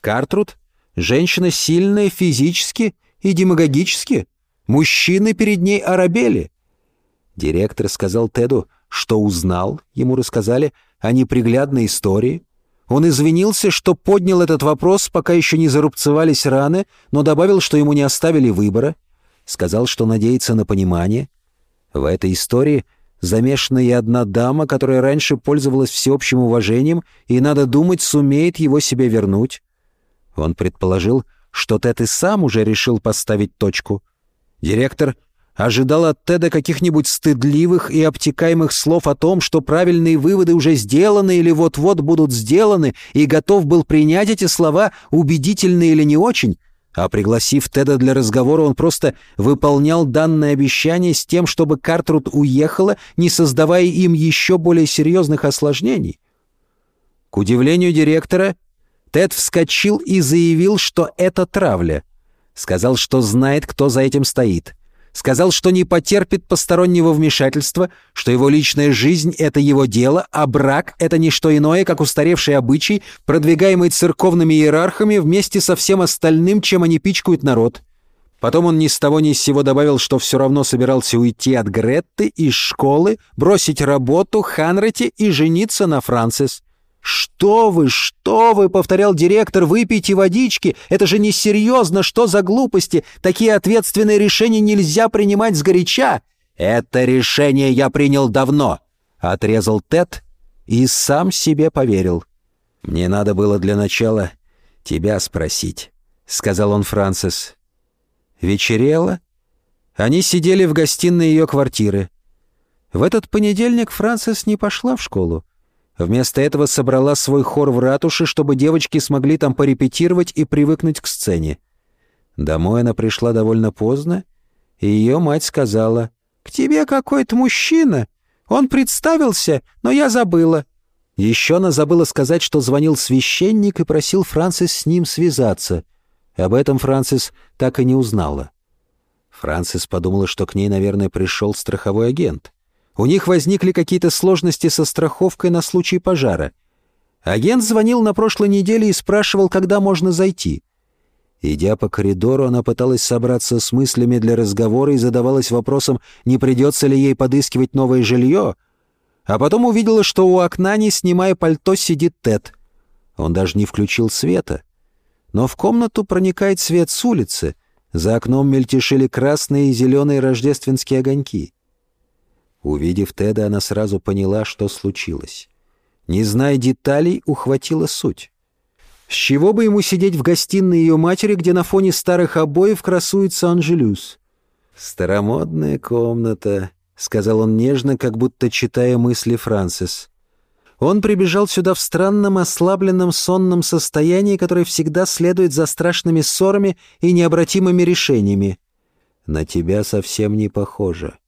Картруд — женщина сильная физически и демагогически. Мужчины перед ней арабели. Директор сказал Теду, что узнал, ему рассказали о неприглядной истории. Он извинился, что поднял этот вопрос, пока еще не зарубцевались раны, но добавил, что ему не оставили выбора. Сказал, что надеется на понимание. В этой истории замешана и одна дама, которая раньше пользовалась всеобщим уважением, и, надо думать, сумеет его себе вернуть. Он предположил, что Тед и сам уже решил поставить точку. Директор ожидал от Теда каких-нибудь стыдливых и обтекаемых слов о том, что правильные выводы уже сделаны или вот-вот будут сделаны, и готов был принять эти слова, убедительные или не очень, а пригласив Теда для разговора, он просто выполнял данное обещание с тем, чтобы Картруд уехала, не создавая им еще более серьезных осложнений. К удивлению директора, Тед вскочил и заявил, что это травля. Сказал, что знает, кто за этим стоит. Сказал, что не потерпит постороннего вмешательства, что его личная жизнь — это его дело, а брак — это не что иное, как устаревший обычай, продвигаемый церковными иерархами вместе со всем остальным, чем они пичкают народ. Потом он ни с того ни с сего добавил, что все равно собирался уйти от Гретты из школы, бросить работу, Ханрете и жениться на Франсис. «Что вы, что вы!» — повторял директор. «Выпейте водички! Это же несерьезно! Что за глупости? Такие ответственные решения нельзя принимать сгоряча!» «Это решение я принял давно!» — отрезал Тед и сам себе поверил. «Мне надо было для начала тебя спросить», — сказал он Франсис. Вечерело. Они сидели в гостиной ее квартиры. В этот понедельник Франсис не пошла в школу. Вместо этого собрала свой хор в ратуше, чтобы девочки смогли там порепетировать и привыкнуть к сцене. Домой она пришла довольно поздно, и ее мать сказала, «К тебе какой-то мужчина. Он представился, но я забыла». Еще она забыла сказать, что звонил священник и просил Франсис с ним связаться. Об этом Франсис так и не узнала. Франсис подумала, что к ней, наверное, пришел страховой агент. У них возникли какие-то сложности со страховкой на случай пожара. Агент звонил на прошлой неделе и спрашивал, когда можно зайти. Идя по коридору, она пыталась собраться с мыслями для разговора и задавалась вопросом, не придется ли ей подыскивать новое жилье. А потом увидела, что у окна, не снимая пальто, сидит Тед. Он даже не включил света. Но в комнату проникает свет с улицы. За окном мельтешили красные и зеленые рождественские огоньки. Увидев Теда, она сразу поняла, что случилось. Не зная деталей, ухватила суть. С чего бы ему сидеть в гостиной ее матери, где на фоне старых обоев красуется Анжелюс? «Старомодная комната», — сказал он нежно, как будто читая мысли Франсис. Он прибежал сюда в странном ослабленном сонном состоянии, которое всегда следует за страшными ссорами и необратимыми решениями. «На тебя совсем не похоже».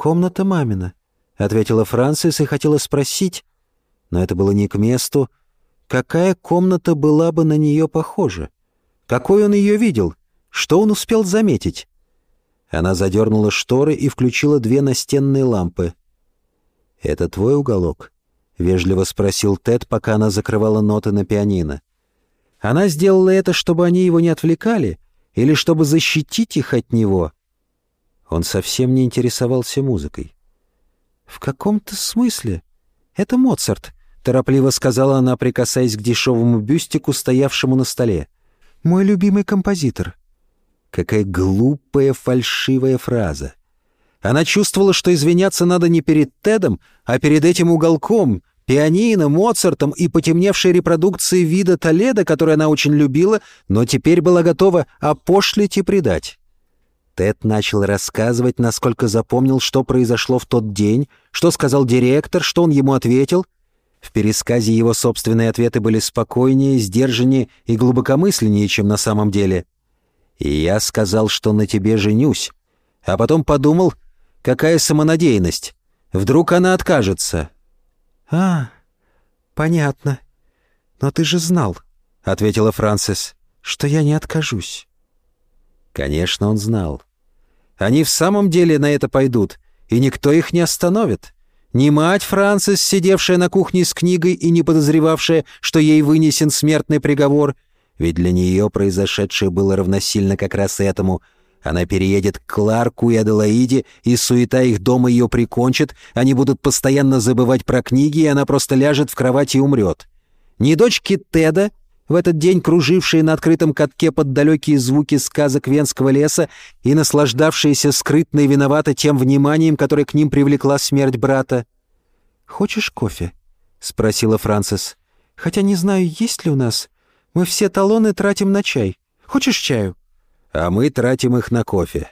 «Комната мамина», — ответила Франсис и хотела спросить, но это было не к месту, какая комната была бы на нее похожа. Какой он ее видел? Что он успел заметить? Она задернула шторы и включила две настенные лампы. «Это твой уголок?» — вежливо спросил Тед, пока она закрывала ноты на пианино. Она сделала это, чтобы они его не отвлекали или чтобы защитить их от него — он совсем не интересовался музыкой. «В каком-то смысле. Это Моцарт», — торопливо сказала она, прикасаясь к дешевому бюстику, стоявшему на столе. «Мой любимый композитор». Какая глупая фальшивая фраза. Она чувствовала, что извиняться надо не перед Тедом, а перед этим уголком, пианино, Моцартом и потемневшей репродукцией вида Толеда, которую она очень любила, но теперь была готова опошлить и предать. Тед начал рассказывать, насколько запомнил, что произошло в тот день, что сказал директор, что он ему ответил. В пересказе его собственные ответы были спокойнее, сдержаннее и глубокомысленнее, чем на самом деле. И я сказал, что на тебе женюсь. А потом подумал, какая самонадеянность. Вдруг она откажется. «А, понятно. Но ты же знал», — ответила Франсис, — «что я не откажусь». Конечно, он знал. Они в самом деле на это пойдут, и никто их не остановит. Ни мать Франсис, сидевшая на кухне с книгой и не подозревавшая, что ей вынесен смертный приговор, ведь для нее произошедшее было равносильно как раз этому. Она переедет к Кларку и Аделаиде, и суета их дома ее прикончит, они будут постоянно забывать про книги, и она просто ляжет в кровать и умрет. Ни дочки Теда, в этот день кружившие на открытом катке под далекие звуки сказок Венского леса и наслаждавшиеся скрытно и виновато тем вниманием, которое к ним привлекла смерть брата. «Хочешь кофе?» — спросила Франсис. «Хотя не знаю, есть ли у нас. Мы все талоны тратим на чай. Хочешь чаю?» «А мы тратим их на кофе.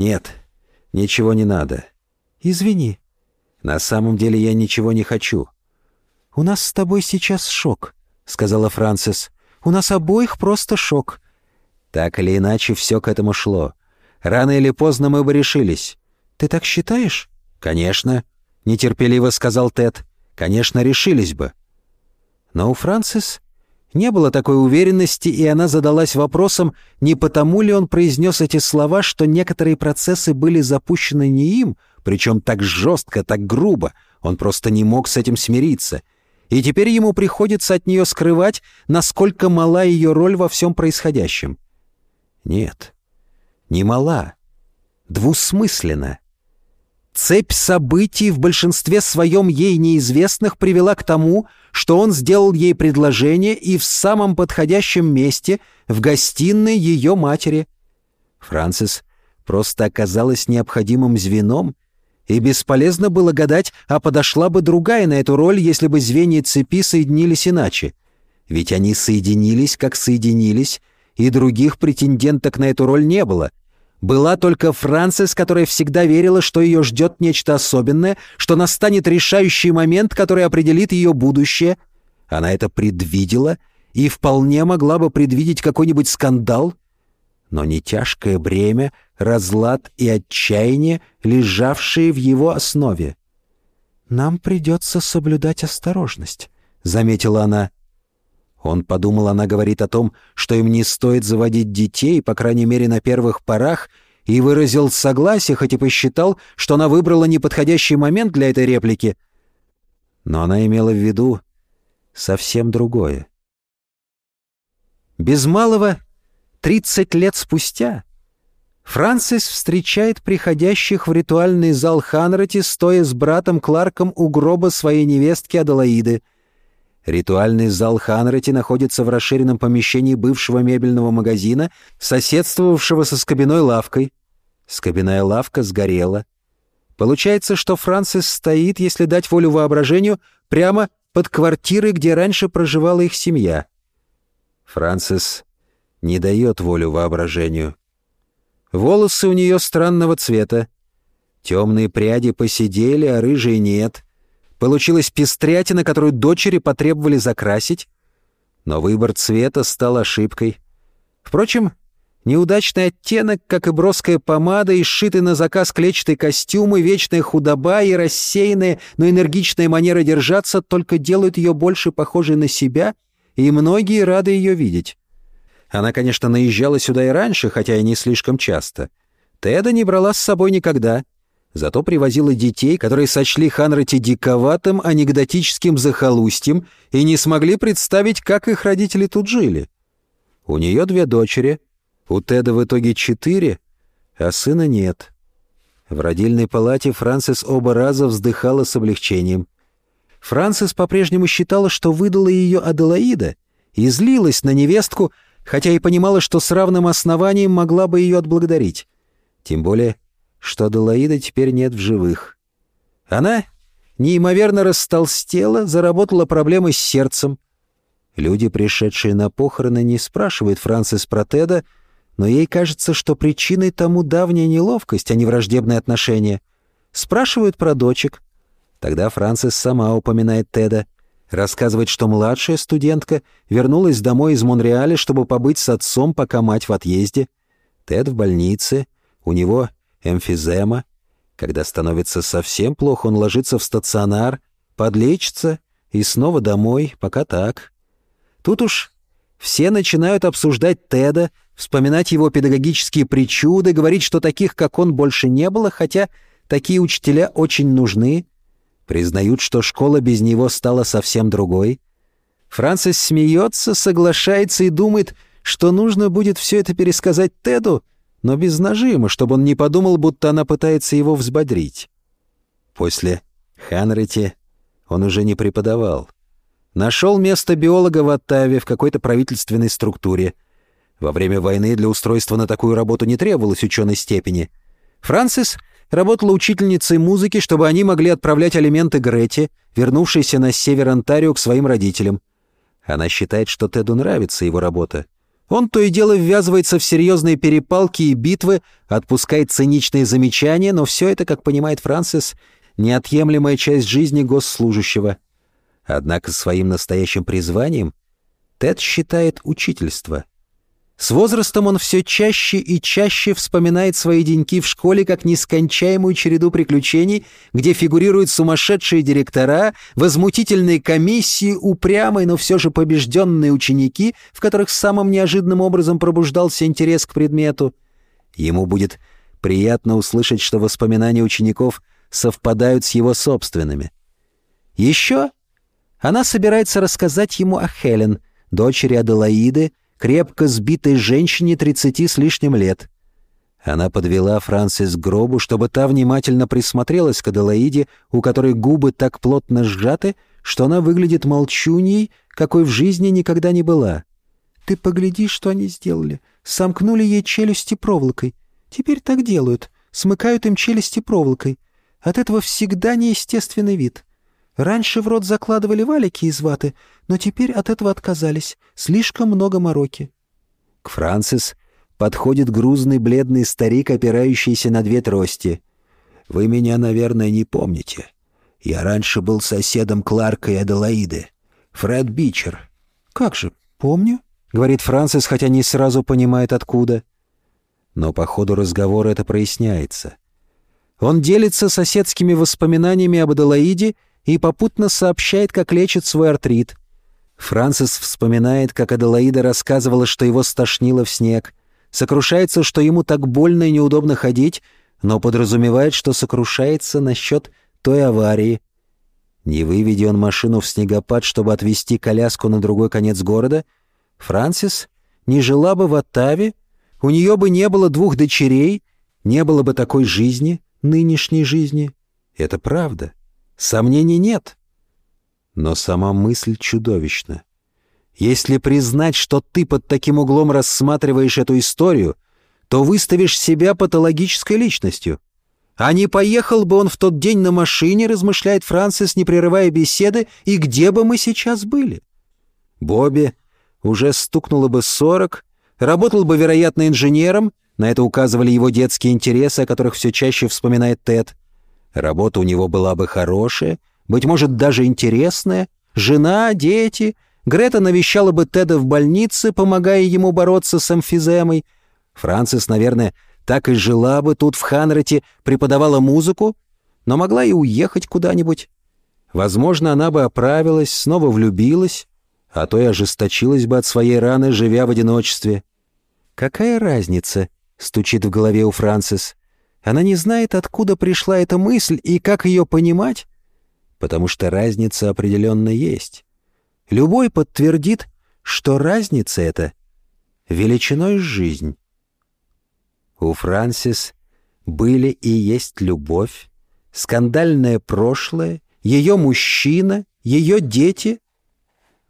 Нет, ничего не надо». «Извини». «На самом деле я ничего не хочу». «У нас с тобой сейчас шок», — сказала Франсис. «У нас обоих просто шок». Так или иначе, все к этому шло. Рано или поздно мы бы решились. «Ты так считаешь?» «Конечно», — нетерпеливо сказал Тед. «Конечно, решились бы». Но у Франсис не было такой уверенности, и она задалась вопросом, не потому ли он произнес эти слова, что некоторые процессы были запущены не им, причем так жестко, так грубо, он просто не мог с этим смириться. И теперь ему приходится от нее скрывать, насколько мала ее роль во всем происходящем. Нет, не мала, двусмысленно. Цепь событий, в большинстве своем ей неизвестных, привела к тому, что он сделал ей предложение и в самом подходящем месте, в гостиной ее матери. Франсис просто оказалась необходимым звеном, и бесполезно было гадать, а подошла бы другая на эту роль, если бы звенья цепи соединились иначе. Ведь они соединились, как соединились, и других претенденток на эту роль не было — была только Франсис, которая всегда верила, что ее ждет нечто особенное, что настанет решающий момент, который определит ее будущее. Она это предвидела и вполне могла бы предвидеть какой-нибудь скандал, но не тяжкое бремя, разлад и отчаяние, лежавшие в его основе. «Нам придется соблюдать осторожность», — заметила она. Он подумал, она говорит о том, что им не стоит заводить детей, по крайней мере, на первых порах, и выразил согласие, хоть и посчитал, что она выбрала неподходящий момент для этой реплики. Но она имела в виду совсем другое. Без малого тридцать лет спустя Франсис встречает приходящих в ритуальный зал Ханрати, стоя с братом Кларком у гроба своей невестки Аделаиды — Ритуальный зал Ханрати находится в расширенном помещении бывшего мебельного магазина, соседствовавшего со скобяной лавкой. Скобяная лавка сгорела. Получается, что Франсис стоит, если дать волю воображению, прямо под квартирой, где раньше проживала их семья. Франсис не дает волю воображению. Волосы у нее странного цвета. Темные пряди посидели, а рыжие нет — Получилась пестрятина, которую дочери потребовали закрасить, но выбор цвета стал ошибкой. Впрочем, неудачный оттенок, как и броская помада, и сшитый на заказ клетчатый костюм, и вечная худоба, и рассеянная, но энергичная манера держаться только делают ее больше похожей на себя, и многие рады ее видеть. Она, конечно, наезжала сюда и раньше, хотя и не слишком часто. Теда не брала с собой никогда — Зато привозила детей, которые сочли Ханрати диковатым, анекдотическим захолустьем и не смогли представить, как их родители тут жили. У нее две дочери, у Теда в итоге четыре, а сына нет. В родильной палате Франсис оба раза вздыхала с облегчением. Франсис по-прежнему считала, что выдала ее Аделаида, и злилась на невестку, хотя и понимала, что с равным основанием могла бы ее отблагодарить. Тем более что Аделаида теперь нет в живых. Она неимоверно растолстела, заработала проблемы с сердцем. Люди, пришедшие на похороны, не спрашивают Франсис про Теда, но ей кажется, что причиной тому давняя неловкость, а не враждебные отношения. Спрашивают про дочек. Тогда Франсис сама упоминает Теда. Рассказывает, что младшая студентка вернулась домой из Монреаля, чтобы побыть с отцом, пока мать в отъезде. Тед в больнице. У него эмфизема. Когда становится совсем плохо, он ложится в стационар, подлечится и снова домой, пока так. Тут уж Все начинают обсуждать Теда, вспоминать его педагогические причуды, говорить, что таких, как он, больше не было, хотя такие учителя очень нужны. Признают, что школа без него стала совсем другой. Франсис смеется, соглашается и думает, что нужно будет все это пересказать Теду, но без нажима, чтобы он не подумал, будто она пытается его взбодрить. После Ханрити он уже не преподавал. Нашел место биолога в Оттаве в какой-то правительственной структуре. Во время войны для устройства на такую работу не требовалось ученой степени. Франсис работала учительницей музыки, чтобы они могли отправлять алименты Грете, вернувшейся на север Онтарио к своим родителям. Она считает, что Теду нравится его работа. Он то и дело ввязывается в серьезные перепалки и битвы, отпускает циничные замечания, но все это, как понимает Франсис, неотъемлемая часть жизни госслужащего. Однако своим настоящим призванием Тед считает учительство. С возрастом он все чаще и чаще вспоминает свои деньки в школе как нескончаемую череду приключений, где фигурируют сумасшедшие директора, возмутительные комиссии, упрямые, но все же побежденные ученики, в которых самым неожиданным образом пробуждался интерес к предмету. Ему будет приятно услышать, что воспоминания учеников совпадают с его собственными. Еще она собирается рассказать ему о Хелен, дочери Аделаиды, крепко сбитой женщине 30 с лишним лет. Она подвела Франсис к гробу, чтобы та внимательно присмотрелась к Аделаиде, у которой губы так плотно сжаты, что она выглядит молчуньей, какой в жизни никогда не была. «Ты погляди, что они сделали. Сомкнули ей челюсти проволокой. Теперь так делают. Смыкают им челюсти проволокой. От этого всегда неестественный вид. Раньше в рот закладывали валики из ваты, но теперь от этого отказались. Слишком много мороки. К Франсис подходит грузный бледный старик, опирающийся на две трости. «Вы меня, наверное, не помните. Я раньше был соседом Кларка и Аделаиды. Фред Бичер». «Как же, помню», — говорит Франсис, хотя не сразу понимает, откуда. Но по ходу разговора это проясняется. Он делится соседскими воспоминаниями об Аделаиде и попутно сообщает, как лечит свой артрит. Франсис вспоминает, как Аделаида рассказывала, что его стошнило в снег. Сокрушается, что ему так больно и неудобно ходить, но подразумевает, что сокрушается насчет той аварии. Не выведи он машину в снегопад, чтобы отвезти коляску на другой конец города, Франсис не жила бы в Оттаве, у нее бы не было двух дочерей, не было бы такой жизни, нынешней жизни. Это правда. Сомнений нет. Но сама мысль чудовищна. Если признать, что ты под таким углом рассматриваешь эту историю, то выставишь себя патологической личностью. А не поехал бы он в тот день на машине, размышляет Франсис, не прерывая беседы, и где бы мы сейчас были? Бобби уже стукнуло бы сорок, работал бы, вероятно, инженером, на это указывали его детские интересы, о которых все чаще вспоминает Тед. Работа у него была бы хорошая, быть может, даже интересная. Жена, дети. Грета навещала бы Теда в больнице, помогая ему бороться с эмфиземой. Франсис, наверное, так и жила бы тут в Ханрете, преподавала музыку, но могла и уехать куда-нибудь. Возможно, она бы оправилась, снова влюбилась, а то и ожесточилась бы от своей раны, живя в одиночестве. «Какая разница?» — стучит в голове у Франсис. Она не знает, откуда пришла эта мысль и как ее понимать, потому что разница определенно есть. Любой подтвердит, что разница эта величиной жизнь. У Франсис были и есть любовь, скандальное прошлое, ее мужчина, ее дети,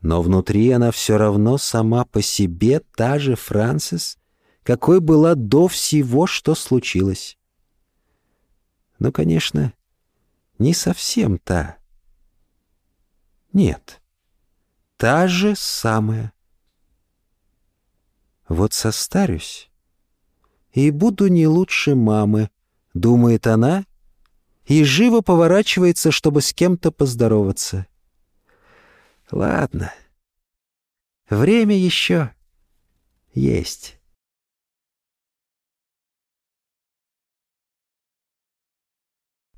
но внутри она все равно сама по себе та же Франсис, какой была до всего, что случилось. Но, конечно, не совсем та. Нет, та же самая. Вот состарюсь и буду не лучше мамы, думает она, и живо поворачивается, чтобы с кем-то поздороваться. Ладно, время еще есть.